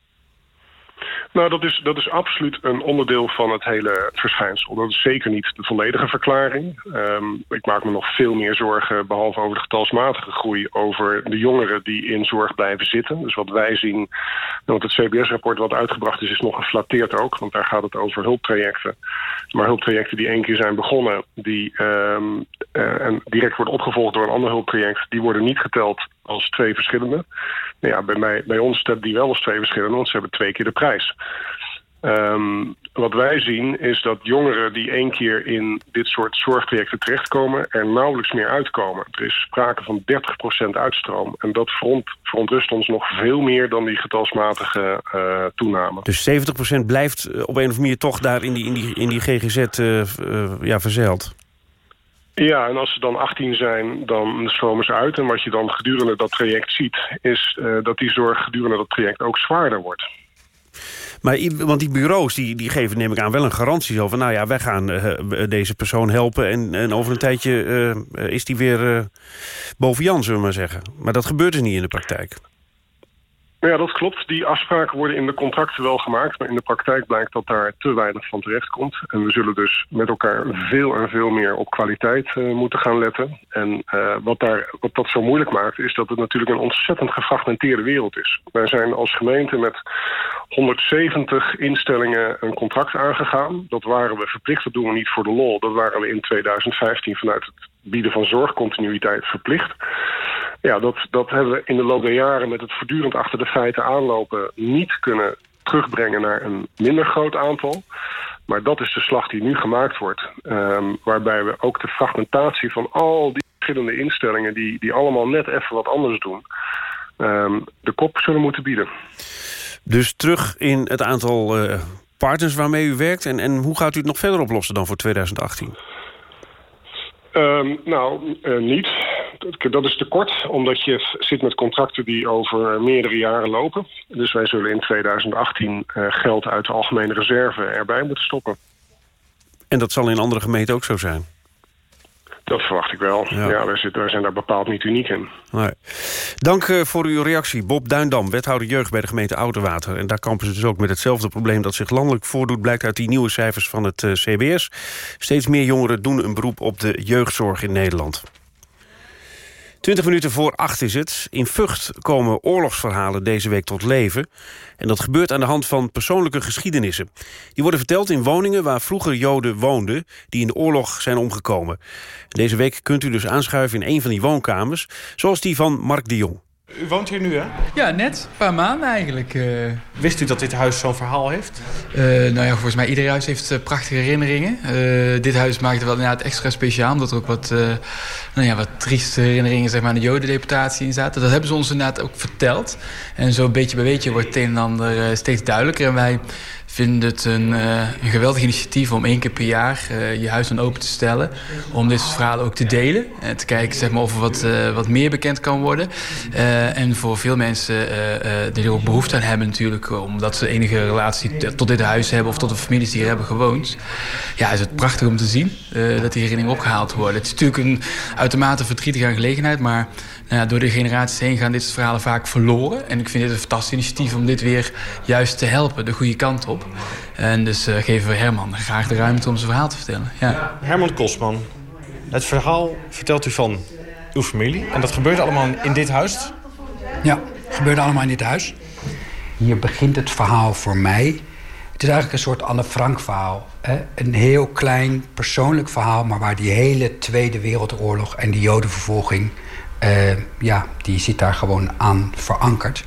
Nou, dat is, dat is absoluut een onderdeel van het hele verschijnsel. Dat is zeker niet de volledige verklaring. Ehm, ik maak me nog veel meer zorgen, behalve over de getalsmatige groei... over de jongeren die in zorg blijven zitten. Dus wat wij zien, want het CBS-rapport wat uitgebracht is... is nog geflatteerd ook, want daar gaat het over hulptrajecten. Maar hulptrajecten die één keer zijn begonnen... die ehm, eh, en direct worden opgevolgd door een ander hulptraject... die worden niet geteld als twee verschillende. Nou ja, bij, mij, bij ons telt die wel als twee verschillende, want ze hebben twee keer de prijs. Ehm, wat wij zien is dat jongeren die één keer in dit soort zorgtrajecten terechtkomen... er nauwelijks meer uitkomen. Er is sprake van 30% uitstroom. En dat front, verontrust ons nog veel meer dan die getalsmatige eh, toename. Dus 70% blijft eh, op een of andere manier toch daar in die, in die, in die GGZ v- eh, ja, verzeild. Ja, en als ze dan 18 zijn, dan stromen ze uit. En wat je dan gedurende dat traject ziet... is eh, dat die zorg gedurende dat traject ook zwaarder wordt. Maar, want die bureaus die, die geven, neem ik aan, wel een garantie zo van... nou ja, wij gaan eh, deze persoon helpen en, en over een tijdje eh, is die weer boven Jan, zullen we maar zeggen. Maar dat gebeurt dus niet in de praktijk. Nou ja, dat klopt. Die afspraken worden in de contracten wel gemaakt... maar in de praktijk blijkt dat daar te weinig van terecht komt. En we zullen dus met elkaar veel en veel meer op kwaliteit uh, moeten gaan letten. En uh, wat, daar, wat dat zo moeilijk maakt... is dat het natuurlijk een ontzettend gefragmenteerde wereld is. Wij zijn als gemeente met 170 instellingen een contract aangegaan. Dat waren we verplicht, dat doen we niet voor de lol. Dat waren we in 2015 vanuit het bieden van zorgcontinuïteit verplicht. Ja, dat, dat hebben we in de loop der jaren met het voortdurend achter de feiten aanlopen... niet kunnen terugbrengen naar een minder groot aantal. Maar dat is de slag die nu gemaakt wordt. Um, waarbij we ook de fragmentatie van al die verschillende instellingen... die, die allemaal net even wat anders doen... Um, de kop zullen moeten bieden. Dus terug in het aantal uh, partners waarmee u werkt... En, en hoe gaat u het nog verder oplossen dan voor 2018? Um, nou, uh, niet. Dat is te kort, omdat je zit met contracten die over meerdere jaren lopen. Dus wij zullen in 2018 uh, geld uit de algemene reserve erbij moeten stoppen. En dat zal in andere gemeenten ook zo zijn? Dat verwacht ik wel. Ja, ja wij, zitten, wij, zijn daar bepaald niet uniek in. Nee. Dank uh, voor uw reactie. Bob Duindam, wethouder jeugd bij de gemeente Ouderwater. En daar kampen ze dus ook met hetzelfde probleem dat zich landelijk voordoet... blijkt uit die nieuwe cijfers van het uh, CBS. Steeds meer jongeren doen een beroep op de jeugdzorg in Nederland. 20 minuten voor acht is het. In Vught komen oorlogsverhalen deze week tot leven. En dat gebeurt aan de hand van persoonlijke geschiedenissen. Die worden verteld in woningen waar vroeger Joden woonden... die in de oorlog zijn omgekomen. Deze week kunt u dus aanschuiven in een van die woonkamers... zoals die van Mark de Jong. U woont hier nu, hè? Ja, net. Een paar maanden eigenlijk. Uh... Wist u dat dit huis zo'n verhaal heeft? Uh, nou ja, volgens mij ieder huis heeft uh, prachtige herinneringen. dit huis maakte wel inderdaad extra speciaal... omdat er ook wat, nou ja, wat trieste herinneringen zeg maar, aan de jodendeportatie in zaten. Dat hebben ze ons inderdaad ook verteld. En zo beetje bij beetje wordt het een en ander steeds duidelijker. En wij vinden het een, uh, geweldig initiatief om één keer per jaar uh, je huis dan open te stellen. Om dit soort verhalen ook te delen. En te kijken zeg maar, of er wat, wat meer bekend kan worden. en voor veel mensen die er ook behoefte aan hebben natuurlijk... omdat ze enige relatie tot dit huis hebben... of tot de families die hier hebben gewoond. Ja, is het prachtig om te zien dat die herinneringen opgehaald worden. Het is natuurlijk een uitermate verdrietige aangelegenheid... maar nou ja, door de generaties heen gaan dit soort verhalen vaak verloren. En ik vind dit een fantastisch initiatief om dit weer juist te helpen, de goede kant op. En dus uh, geven we Herman graag de ruimte om zijn verhaal te vertellen. Ja. Herman Kosman, het verhaal vertelt u van uw familie. En dat gebeurt allemaal in dit huis? Ja, het gebeurt allemaal in dit huis. Hier begint het verhaal voor mij. Het is eigenlijk een soort Anne Frank verhaal. Hè? Een heel klein persoonlijk verhaal... maar waar die hele Tweede Wereldoorlog en die jodenvervolging uh, ja, die zit daar gewoon aan verankerd.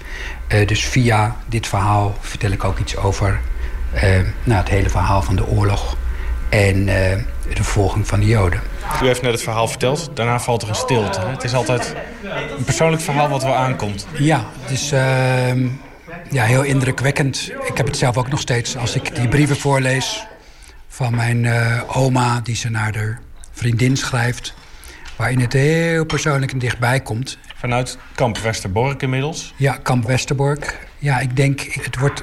Uh, dus via dit verhaal vertel ik ook iets over uh, nou, het hele verhaal van de oorlog en de vervolging van de Joden. U heeft net het verhaal verteld, daarna valt er een stilte. Het is altijd een persoonlijk verhaal wat wel aankomt. Ja, het is ehm, ja, heel indrukwekkend. Ik heb het zelf ook nog steeds als ik die brieven voorlees van mijn oma die ze naar de vriendin schrijft waarin het heel persoonlijk en dichtbij komt. Vanuit kamp Westerbork inmiddels? Ja, kamp Westerbork. Ja, ik denk het wordt,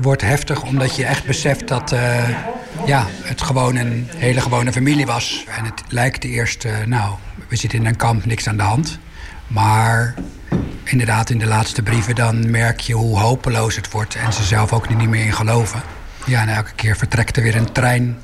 wordt heftig omdat je echt beseft dat uh, ja, het gewoon een hele gewone familie was. En het lijkt eerst, uh, nou, we zitten in een kamp, niks aan de hand. Maar inderdaad, in de laatste brieven dan merk je hoe hopeloos het wordt. En ze zelf ook niet meer in geloven. Ja, en elke keer vertrekt er weer een trein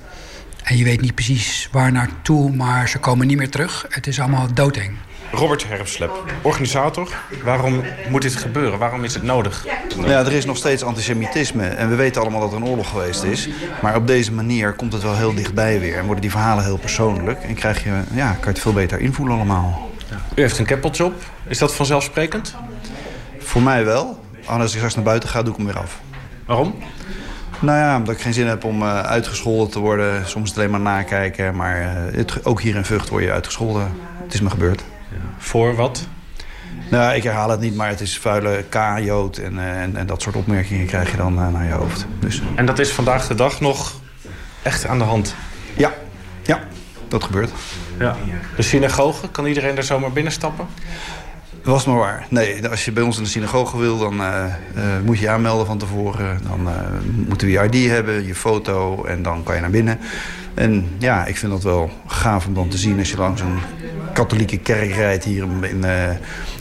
en je weet niet precies waar naartoe, maar ze komen niet meer terug. Het is allemaal doodeng. Robert Herfslep, organisator. Waarom moet dit gebeuren? Waarom is het nodig? Nou ja, er is nog steeds antisemitisme. En we weten allemaal dat er een oorlog geweest is. Maar op deze manier komt het wel heel dichtbij weer. En worden die verhalen heel persoonlijk. En krijg je, ja, kan je het veel beter invoelen allemaal. U heeft een keppeljob. Is dat vanzelfsprekend? Voor mij wel. Als ik straks naar buiten ga, doe ik hem weer af. Waarom? Nou ja, omdat ik geen zin heb om uh, uitgescholden te worden. Soms alleen maar nakijken. Maar uh, het, ook hier in Vught word je uitgescholden. Het is me gebeurd. Ja. Voor wat? Nou, ik herhaal het niet, maar het is vuile K-jood. En, uh, en, en, dat soort opmerkingen krijg je dan naar je hoofd. Dus. En dat is vandaag de dag nog echt aan de hand? Ja, ja dat gebeurt. Ja. De synagoge, kan iedereen daar zomaar binnenstappen? Was maar waar. Nee, als je bij ons in de synagoge wil, dan uh, uh, moet je je aanmelden van tevoren. Dan uh, moeten we je ID hebben, je foto en dan kan je naar binnen. En ja, ik vind dat wel gaaf om dan te zien als je langs een katholieke kerk rijdt hier in,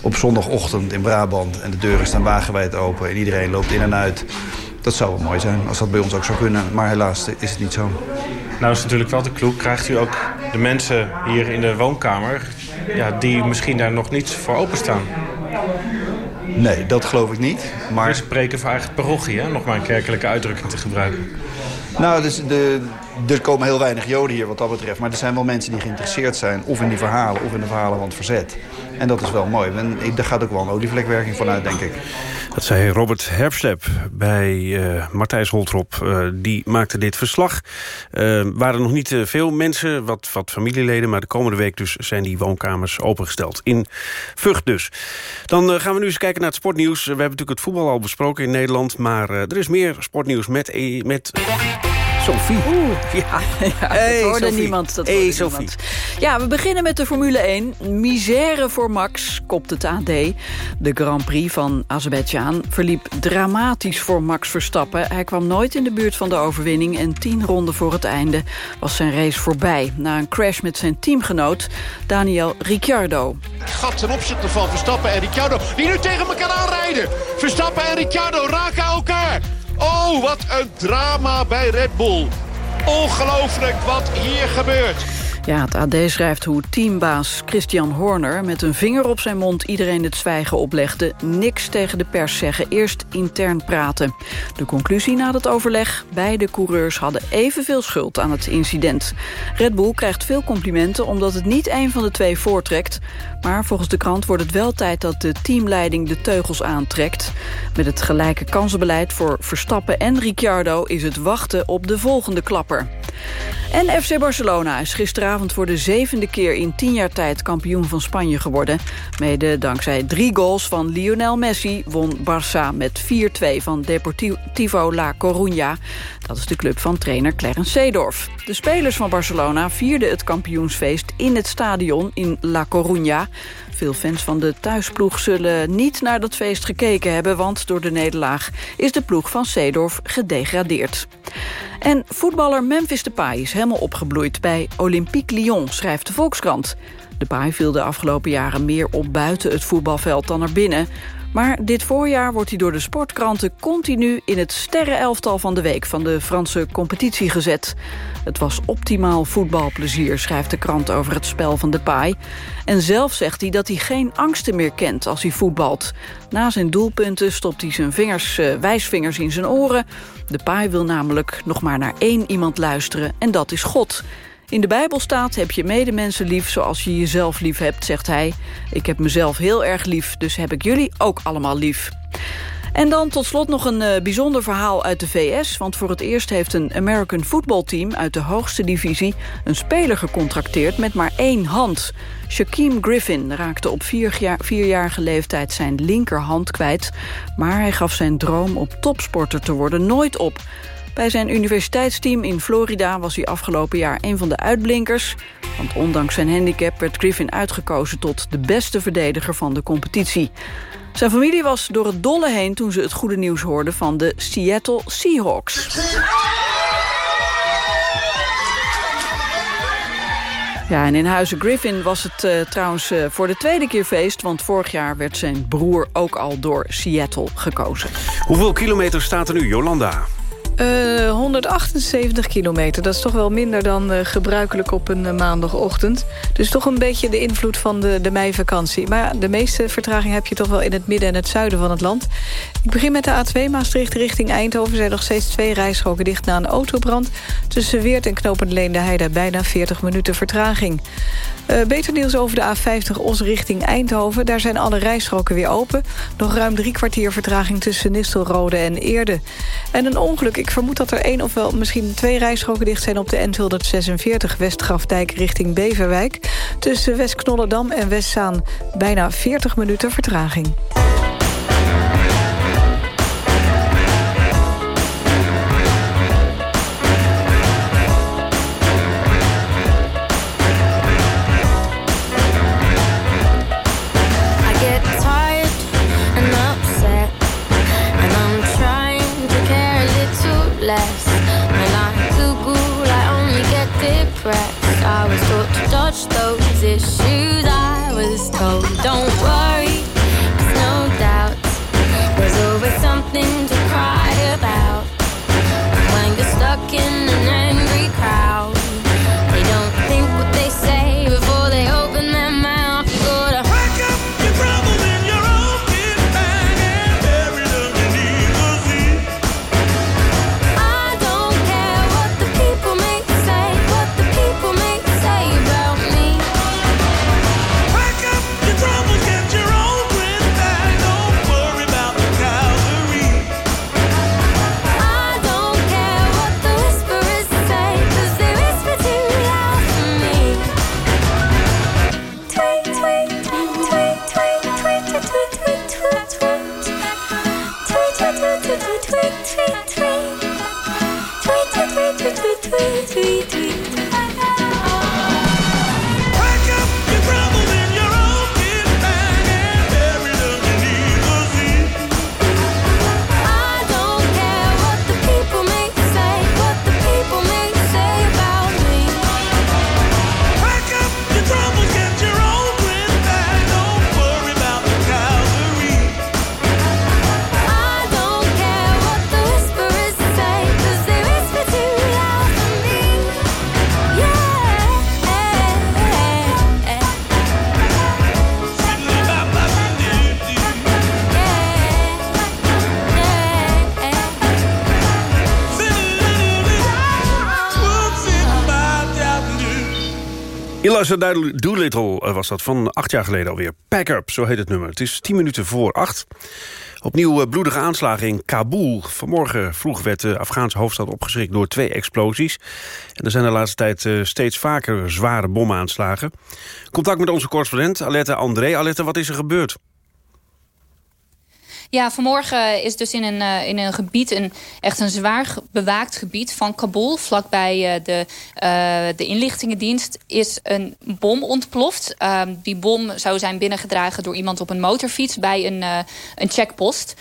op zondagochtend in Brabant... en de deuren staan wagenwijd open en iedereen loopt in en uit... Dat zou wel mooi zijn als dat bij ons ook zou kunnen. Maar helaas is het niet zo. Nou is natuurlijk wel de kloek. Krijgt u ook de mensen hier in de woonkamer... Ja, die misschien daar nog niet voor openstaan? Nee, dat geloof ik niet. Maar... We spreken voor eigen parochie, hè? nog maar een kerkelijke uitdrukking te gebruiken. Nou, dus de, er komen heel weinig Joden hier wat dat betreft. Maar er zijn wel mensen die geïnteresseerd zijn... of in die verhalen of in de verhalen van het verzet. En dat is wel mooi. En daar gaat ook wel een olievlekwerking vanuit, denk ik. Dat zei Robert Herbstep bij uh, Martijs Holtrop. Uh, die maakte dit verslag. Uh, waren nog niet veel mensen, wat, wat familieleden... maar de komende week dus zijn die woonkamers opengesteld. In Vught dus. Dan gaan we nu eens kijken naar het sportnieuws. We hebben natuurlijk het voetbal al besproken in Nederland... maar er is meer sportnieuws met... met Sophie. Oeh. *laughs* Ja, ja hey, dat hoorde niemand. Dat hey, Sophie. Niemand. Ja, we beginnen met de Formule 1. Misère voor Max, kopt het AD. De Grand Prix van Azerbeidzjan verliep dramatisch voor Max Verstappen. Hij kwam nooit in de buurt van de overwinning... en tien ronden voor het einde was zijn race voorbij. Na een crash met zijn teamgenoot Daniel Ricciardo. Gat ten opzichte van Verstappen en Ricciardo... die nu tegen elkaar aanrijden. Verstappen en Ricciardo raken elkaar. Oh, wat een drama bij Red Bull. Ongelooflijk wat hier gebeurt. Ja, het AD schrijft hoe teambaas Christian Horner... met een vinger op zijn mond iedereen het zwijgen oplegde. Niks tegen de pers zeggen, eerst intern praten. De conclusie na het overleg... beide coureurs hadden evenveel schuld aan het incident. Red Bull krijgt veel complimenten omdat het niet een van de twee voortrekt. Maar volgens de krant wordt het wel tijd dat de teamleiding de teugels aantrekt. Met het gelijke kansenbeleid voor Verstappen en Ricciardo... is het wachten op de volgende klapper. En FC Barcelona is voor de zevende keer in tien jaar tijd kampioen van Spanje geworden. Mede dankzij drie goals van Lionel Messi won Barça met 4-2 van Deportivo La Coruña. Dat is de club van trainer Clarence Seedorf. De spelers van Barcelona vierden het kampioensfeest in het stadion in La Coruña. Veel fans van de thuisploeg zullen niet naar dat feest gekeken hebben... want door de nederlaag is de ploeg van Seedorf gedegradeerd. En voetballer Memphis Depay is helemaal opgebloeid bij Olympique Lyon, schrijft de Volkskrant. Depay viel de afgelopen jaren meer op buiten het voetbalveld dan er binnen... Maar dit voorjaar wordt hij door de sportkranten continu in het sterrenelftal van de week van de Franse competitie gezet. Het was optimaal voetbalplezier, schrijft de krant over het spel van de paai. En zelf zegt hij dat hij geen angsten meer kent als hij voetbalt. Na zijn doelpunten stopt hij zijn vingers, uh, wijsvingers in zijn oren. De paai wil namelijk nog maar naar één iemand luisteren en dat is God. In de Bijbel staat, heb je medemensen lief zoals je jezelf lief hebt, zegt hij. Ik heb mezelf heel erg lief, dus heb ik jullie ook allemaal lief. En dan tot slot nog een uh, bijzonder verhaal uit de VS. Want voor het eerst heeft een American Football Team uit de hoogste divisie... een speler gecontracteerd met maar één hand. Shaquem Griffin raakte op vierjarige leeftijd zijn linkerhand kwijt. Maar hij gaf zijn droom op topsporter te worden nooit op. Bij zijn universiteitsteam in Florida was hij afgelopen jaar een van de uitblinkers. Want ondanks zijn handicap werd Griffin uitgekozen tot de beste verdediger van de competitie. Zijn familie was door het dolle heen toen ze het goede nieuws hoorden van de Seattle Seahawks. Ja, en in Huizen Griffin was het uh, trouwens uh, voor de tweede keer feest... want vorig jaar werd zijn broer ook al door Seattle gekozen. Hoeveel kilometer staat er nu, Jolanda? Uh, eh, 178 kilometer, dat is toch wel minder dan uh, gebruikelijk op een uh, maandagochtend. Dus toch een beetje de invloed van de, de meivakantie. Maar de meeste vertraging heb je toch wel in het midden en het zuiden van het land. Ik begin met de A2 Maastricht richting Eindhoven. Er zijn nog steeds twee rijstroken dicht na een autobrand. Tussen Weert en Knopend Leende Heide bijna 40 minuten vertraging. beter nieuws over de A50 Os richting Eindhoven. Daar zijn alle rijstroken weer open. Nog ruim drie kwartier vertraging tussen Nistelrode en Eerde. En een ongeluk, ik vermoed dat er één of wel misschien twee rijstroken dicht zijn... op de N246 Westgrafdijk richting Beverwijk. Tussen West-Knollendam en Westzaan bijna 40 minuten vertraging. world. Eliza Doolittle eh, was dat van acht jaar geleden alweer. Pack Up, zo heet het nummer. Het is tien minuten voor acht. Opnieuw eh, bloedige aanslagen in Kabul. Vanmorgen vroeg werd de Afghaanse hoofdstad opgeschrikt door twee explosies. En er zijn de laatste tijd eh, steeds vaker zware bomaanslagen. Contact met onze correspondent Alette André. Alette, wat is er gebeurd? Ja, vanmorgen is dus in een, uh, in een gebied, een, echt een zwaar bewaakt gebied van Kabul, vlakbij uh, de, uh, de inlichtingendienst, is een bom ontploft. Ehm, die bom zou zijn binnengedragen door iemand op een motorfiets bij een, een checkpost.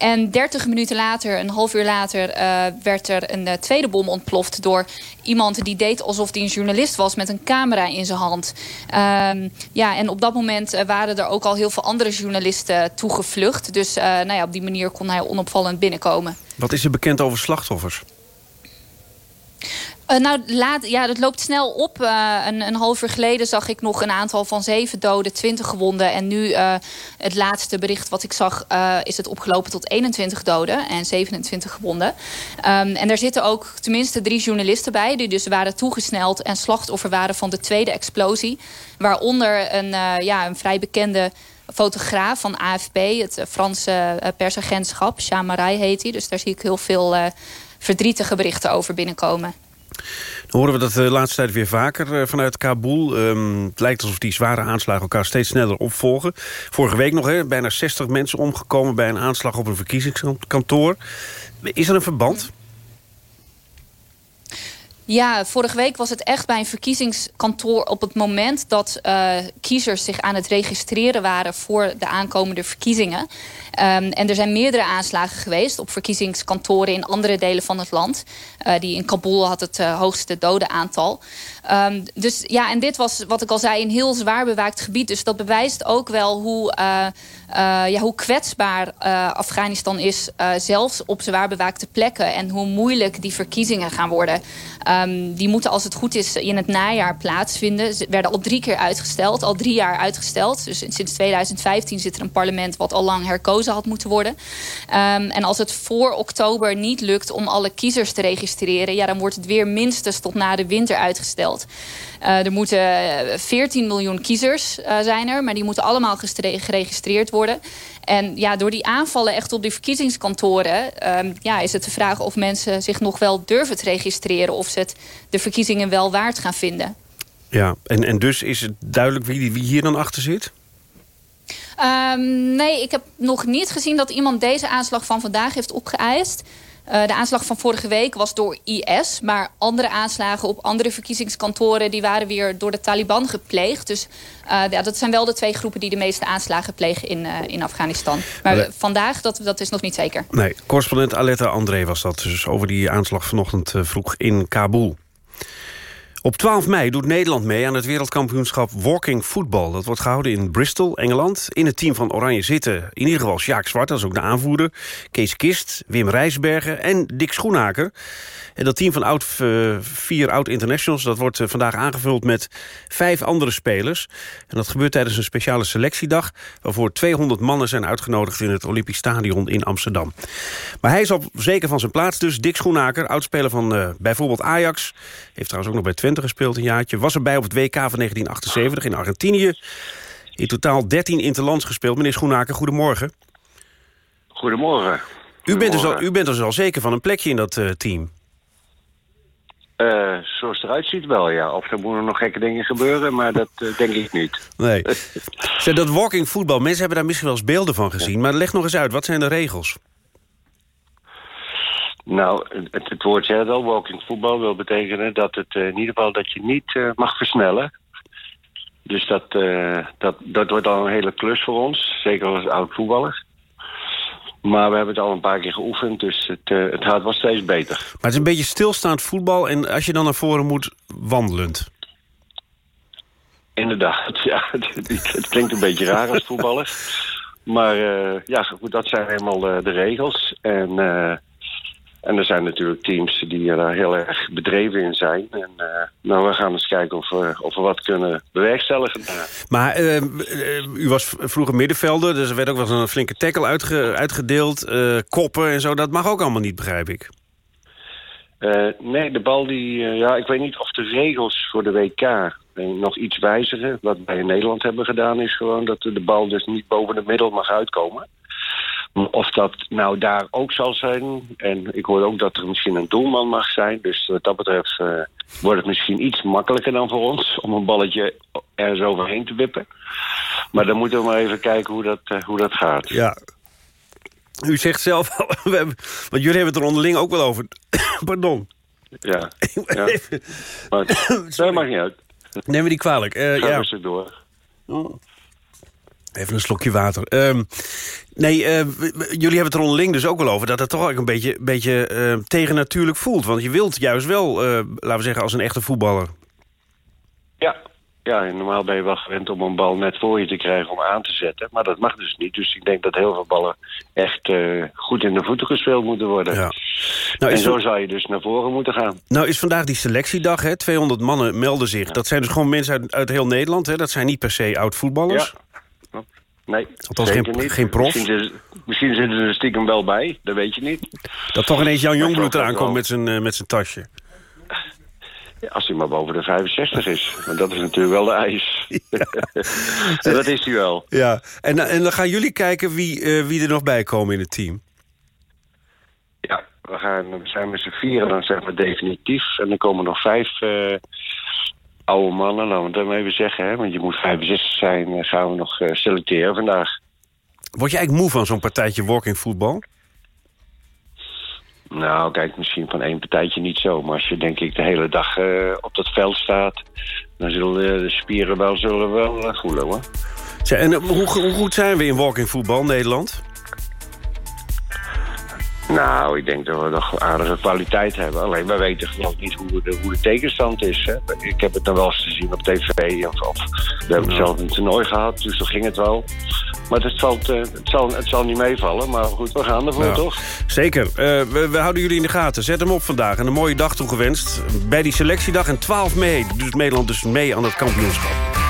En 30 minuten later, een half uur later, uh, werd er een uh, tweede bom ontploft door iemand die deed alsof hij een journalist was met een camera in zijn hand. Uh, ja, en op dat moment uh, waren er ook al heel veel andere journalisten toegevlucht. Dus nou ja, op die manier kon hij onopvallend binnenkomen. Wat is er bekend over slachtoffers? Uh, nou, laat, ja, dat loopt snel op. Uh, een, een, half uur geleden zag ik nog een aantal van zeven doden, 20 gewonden. En nu, uh, het laatste bericht wat ik zag, is het opgelopen tot 21 doden en 27 gewonden. Um, en er zitten ook tenminste drie journalisten bij, die dus waren toegesneld en slachtoffer waren van de tweede explosie. Waaronder een, ja, een vrij bekende fotograaf van AFP, het Franse persagentschap. Chamarai heet hij. Dus daar zie ik heel veel verdrietige berichten over binnenkomen. Dan horen we dat de laatste tijd weer vaker vanuit Kabul. Um, het lijkt alsof die zware aanslagen elkaar steeds sneller opvolgen. Vorige week nog bijna 60 mensen omgekomen... bij een aanslag op een verkiezingskantoor. Is er een verband? Ja, vorige week was het echt bij een verkiezingskantoor op het moment dat uh, kiezers zich aan het registreren waren voor de aankomende verkiezingen. Um, en er zijn meerdere aanslagen geweest op verkiezingskantoren in andere delen van het land. Uh, die in Kabul had het uh, hoogste dodenaantal. Um, dus ja, en dit was wat ik al zei, een heel zwaar bewaakt gebied. Dus dat bewijst ook wel hoe, ja, hoe kwetsbaar Afghanistan is, zelfs op zwaar bewaakte plekken. En hoe moeilijk die verkiezingen gaan worden. Um, die moeten als het goed is in het najaar plaatsvinden. Ze werden al drie keer uitgesteld, al drie jaar uitgesteld. Dus sinds 2015 zit er een parlement wat al lang herkozen had moeten worden. Um, en als het voor oktober niet lukt om alle kiezers te registreren... ja, dan wordt het weer minstens tot na de winter uitgesteld. Uh, er moeten 14 miljoen kiezers uh, zijn er, maar die moeten allemaal geregistreerd worden. En ja, door die aanvallen echt op die verkiezingskantoren... Um, ja, is het de vraag of mensen zich nog wel durven te registreren... of ze het de verkiezingen wel waard gaan vinden. Ja, en, en dus is het duidelijk wie, wie hier dan achter zit? Um, nee, ik heb nog niet gezien dat iemand deze aanslag van vandaag heeft opgeëist. Uh, de aanslag van vorige week was door IS. Maar andere aanslagen op andere verkiezingskantoren... die waren weer door de Taliban gepleegd. Dus uh, ja, dat zijn wel de twee groepen die de meeste aanslagen plegen in, uh, in Afghanistan. Maar nee. vandaag, dat, dat is nog niet zeker. Nee, correspondent Aletta André was dat. Dus over die aanslag vanochtend vroeg in Kabul. Op 12 mei doet Nederland mee aan het wereldkampioenschap Walking Football. Dat wordt gehouden in Bristol, Engeland. In het team van Oranje zitten in ieder geval Sjaak Zwart, dat is ook de aanvoerder... Kees Kist, Wim Rijsbergen en Dick Schoenhaker. En dat team van oud, uh, vier oud-internationals... dat wordt uh, vandaag aangevuld met vijf andere spelers. En dat gebeurt tijdens een speciale selectiedag... waarvoor 200 mannen zijn uitgenodigd in het Olympisch Stadion in Amsterdam. Maar hij is al zeker van zijn plaats dus. Dick Schoenhaker, oudspeler van uh, bijvoorbeeld Ajax... heeft trouwens ook nog bij Twente gespeeld een jaartje. Was erbij op het WK van 1978 in Argentinië. In totaal 13 interlands gespeeld. Meneer Schoenhaker, goedemorgen. Goedemorgen. U bent, dus al, u bent dus al zeker van een plekje in dat uh, team? Uh, zoals het eruit ziet wel, ja. Of er moeten nog gekke dingen gebeuren, maar dat uh, denk ik niet. Nee. *laughs* Zeg, dat walking voetbal, mensen hebben daar misschien wel eens beelden van gezien. Maar leg nog eens uit, wat zijn de regels? Nou, het, het woord al, walking voetbal wil betekenen dat het uh, in ieder geval dat je niet uh, mag versnellen. Dus dat, uh, dat, dat wordt al een hele klus voor ons, zeker als oud voetballer. Maar we hebben het al een paar keer geoefend, dus het, het gaat wel steeds beter. Maar het is een beetje stilstaand voetbal en als je dan naar voren moet, wandelend. Inderdaad, *laughs* ja. Het, het klinkt een beetje raar als voetballer. Maar ja, goed, dat zijn helemaal de regels. En... En er zijn natuurlijk teams die daar heel erg bedreven in zijn. En uh, nou, we gaan eens kijken of we, of we wat kunnen bewerkstelligen. Maar uh, u was vroeger middenvelder, dus er werd ook wel een flinke tackle uitge, uitgedeeld. Uh, koppen en zo, dat mag ook allemaal niet, begrijp ik. nee, de bal die... ja, ik weet niet of de regels voor de WK nog iets wijzigen. Wat wij in Nederland hebben gedaan is gewoon dat de bal dus niet boven de middel mag uitkomen. Of dat nou daar ook zal zijn. En ik hoor ook dat er misschien een doelman mag zijn. Dus wat dat betreft uh, wordt het misschien iets makkelijker dan voor ons... om een balletje ergens overheen te wippen. Maar dan moeten we maar even kijken hoe dat, uh, hoe dat gaat. Ja. U zegt zelf, *laughs* we hebben, want jullie hebben het er onderling ook wel over. *coughs* Pardon. Ja. *laughs* ja. Maar, *coughs* dat maakt niet uit. Neem me die kwalijk. Uh, Ga ja. rustig door. Oh. Even een slokje water. Um, nee, uh, jullie hebben het er onderling dus ook wel over... dat het toch ook een beetje, beetje uh, tegennatuurlijk voelt. Want je wilt juist wel, uh, laten we zeggen, als een echte voetballer. Ja, ja normaal ben je wel gewend om een bal net voor je te krijgen om aan te zetten. Maar dat mag dus niet. Dus ik denk dat heel veel ballen echt goed in de voeten gespeeld moeten worden. Ja. Nou, en zo zou je dus naar voren moeten gaan. Nou is vandaag die selectiedag, hè? 200 mannen melden zich. Ja. Dat zijn dus gewoon mensen uit, uit heel Nederland, hè? Dat zijn niet per se oud-voetballers. Ja. Nee, Althans geen, niet. geen prof. Misschien, misschien zitten ze er stiekem wel bij, dat weet je niet. Dat toch ineens Jan Jongbloed eraan komt met zijn, uh, met zijn tasje. Als hij maar boven de 65 is. Want dat is natuurlijk wel de eis. *laughs* Ja. *laughs* en dat is hij wel. Ja, en, en dan gaan jullie kijken wie, uh, wie er nog bij komen in het team. Ja, we, gaan, we zijn met z'n vieren dan zeg maar definitief. En dan komen nog vijf... Uh, oude mannen, laten we het dan even zeggen. Hè? Want je moet 65 zijn, gaan we nog uh, selecteren vandaag. Word je eigenlijk moe van zo'n partijtje walking voetbal? Nou, kijk, misschien van één partijtje niet zo. Maar als je denk ik de hele dag uh, op dat veld staat... dan zullen de spieren wel, zullen wel uh, voelen, hoor. En hoe, hoe goed zijn we in walking voetbal, Nederland? Nou, ik denk dat we nog aardige kwaliteit hebben. Alleen, wij weten gewoon niet hoe de, hoe de tegenstand is. Hè. Ik heb het dan wel eens gezien op tv. Of, of we hebben zelf een toernooi gehad, dus dan ging het wel. Maar het, valt, uh, het, zal, het zal niet meevallen. Maar goed, we gaan ervoor, ja. toch? Zeker. Uh, we, we, houden jullie in de gaten. Zet hem op vandaag. En een mooie dag toegewenst. Bij die selectiedag en 12 mei doet Nederland dus mee aan het kampioenschap.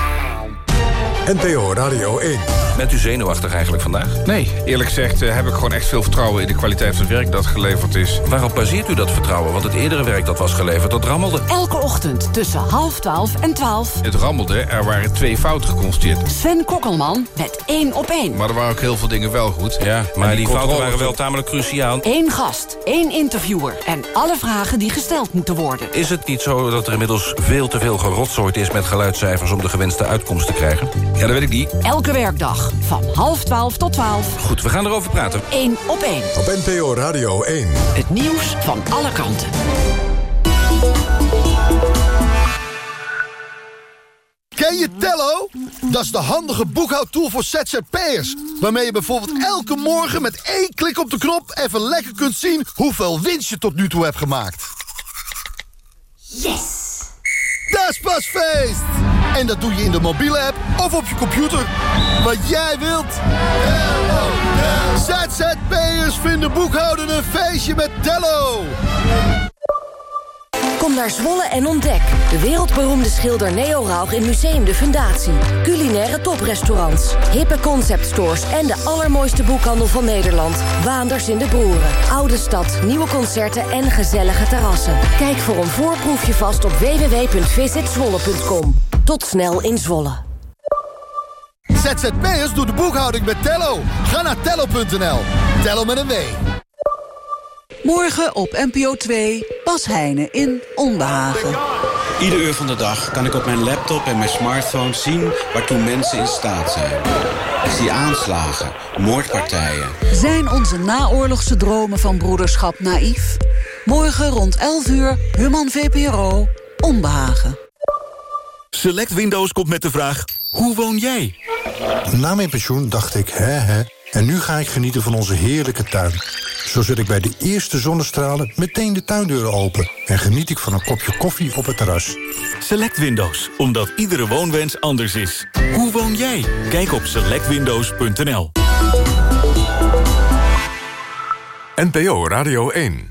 NPO Radio 1. Bent u zenuwachtig eigenlijk vandaag? Nee, eerlijk gezegd uh, heb ik gewoon echt veel vertrouwen in de kwaliteit van het werk dat geleverd is. Waarop baseert u dat vertrouwen? Want het eerdere werk dat was geleverd, dat rammelde. Elke ochtend tussen half twaalf en twaalf. Het rammelde, er waren twee fouten geconstateerd. Sven Kokkelman met één op één. Maar er waren ook heel veel dingen wel goed. Ja, maar die, die fouten waren wel tamelijk cruciaal. Eén gast, één interviewer en alle vragen die gesteld moeten worden. Is het niet zo dat er inmiddels veel te veel gerotzooid is met geluidscijfers om de gewenste uitkomst te krijgen? Ja, dat weet ik niet. Elke werkdag van half twaalf tot twaalf. Goed, we gaan erover praten. Eén op één. Op NPO Radio 1. Het nieuws van alle kanten. Ken je Tello? Dat is de handige boekhoudtool voor ZZP'ers. Waarmee je bijvoorbeeld elke morgen met één klik op de knop... even lekker kunt zien hoeveel winst je tot nu toe hebt gemaakt. Yes! Paspasfeest! En dat doe je in de mobiele app of op je computer. Wat jij wilt. ZZP'ers vinden boekhouden een feestje met Tello. Kom naar Zwolle en ontdek. De wereldberoemde schilder Neo Rauch in Museum de Fundatie. Culinaire toprestaurants, hippe conceptstores... en de allermooiste boekhandel van Nederland. Waanders in de Broeren. Oude stad, nieuwe concerten en gezellige terrassen. Kijk voor een voorproefje vast op www.visitzwolle.com. Tot snel in Zwolle. ZZP'ers doet de boekhouding met Tello. Ga naar tello.nl. Tello met een W. Morgen op NPO 2, Bas Heijnen in Onbehagen. Ieder uur van de dag kan ik op mijn laptop en mijn smartphone zien waartoe mensen in staat zijn. Ik zie aanslagen, moordpartijen. Zijn onze naoorlogse dromen van broederschap naïef? Morgen rond 11 uur, Human VPRO, Onbehagen. Select Windows komt met de vraag, hoe woon jij? Na mijn pensioen dacht ik, hè hè, en nu ga ik genieten van onze heerlijke tuin. Zo zet ik bij de eerste zonnestralen meteen de tuindeuren open... en geniet ik van een kopje koffie op het terras. Select Windows, omdat iedere woonwens anders is. Hoe woon jij? Kijk op selectwindows.nl NPO Radio 1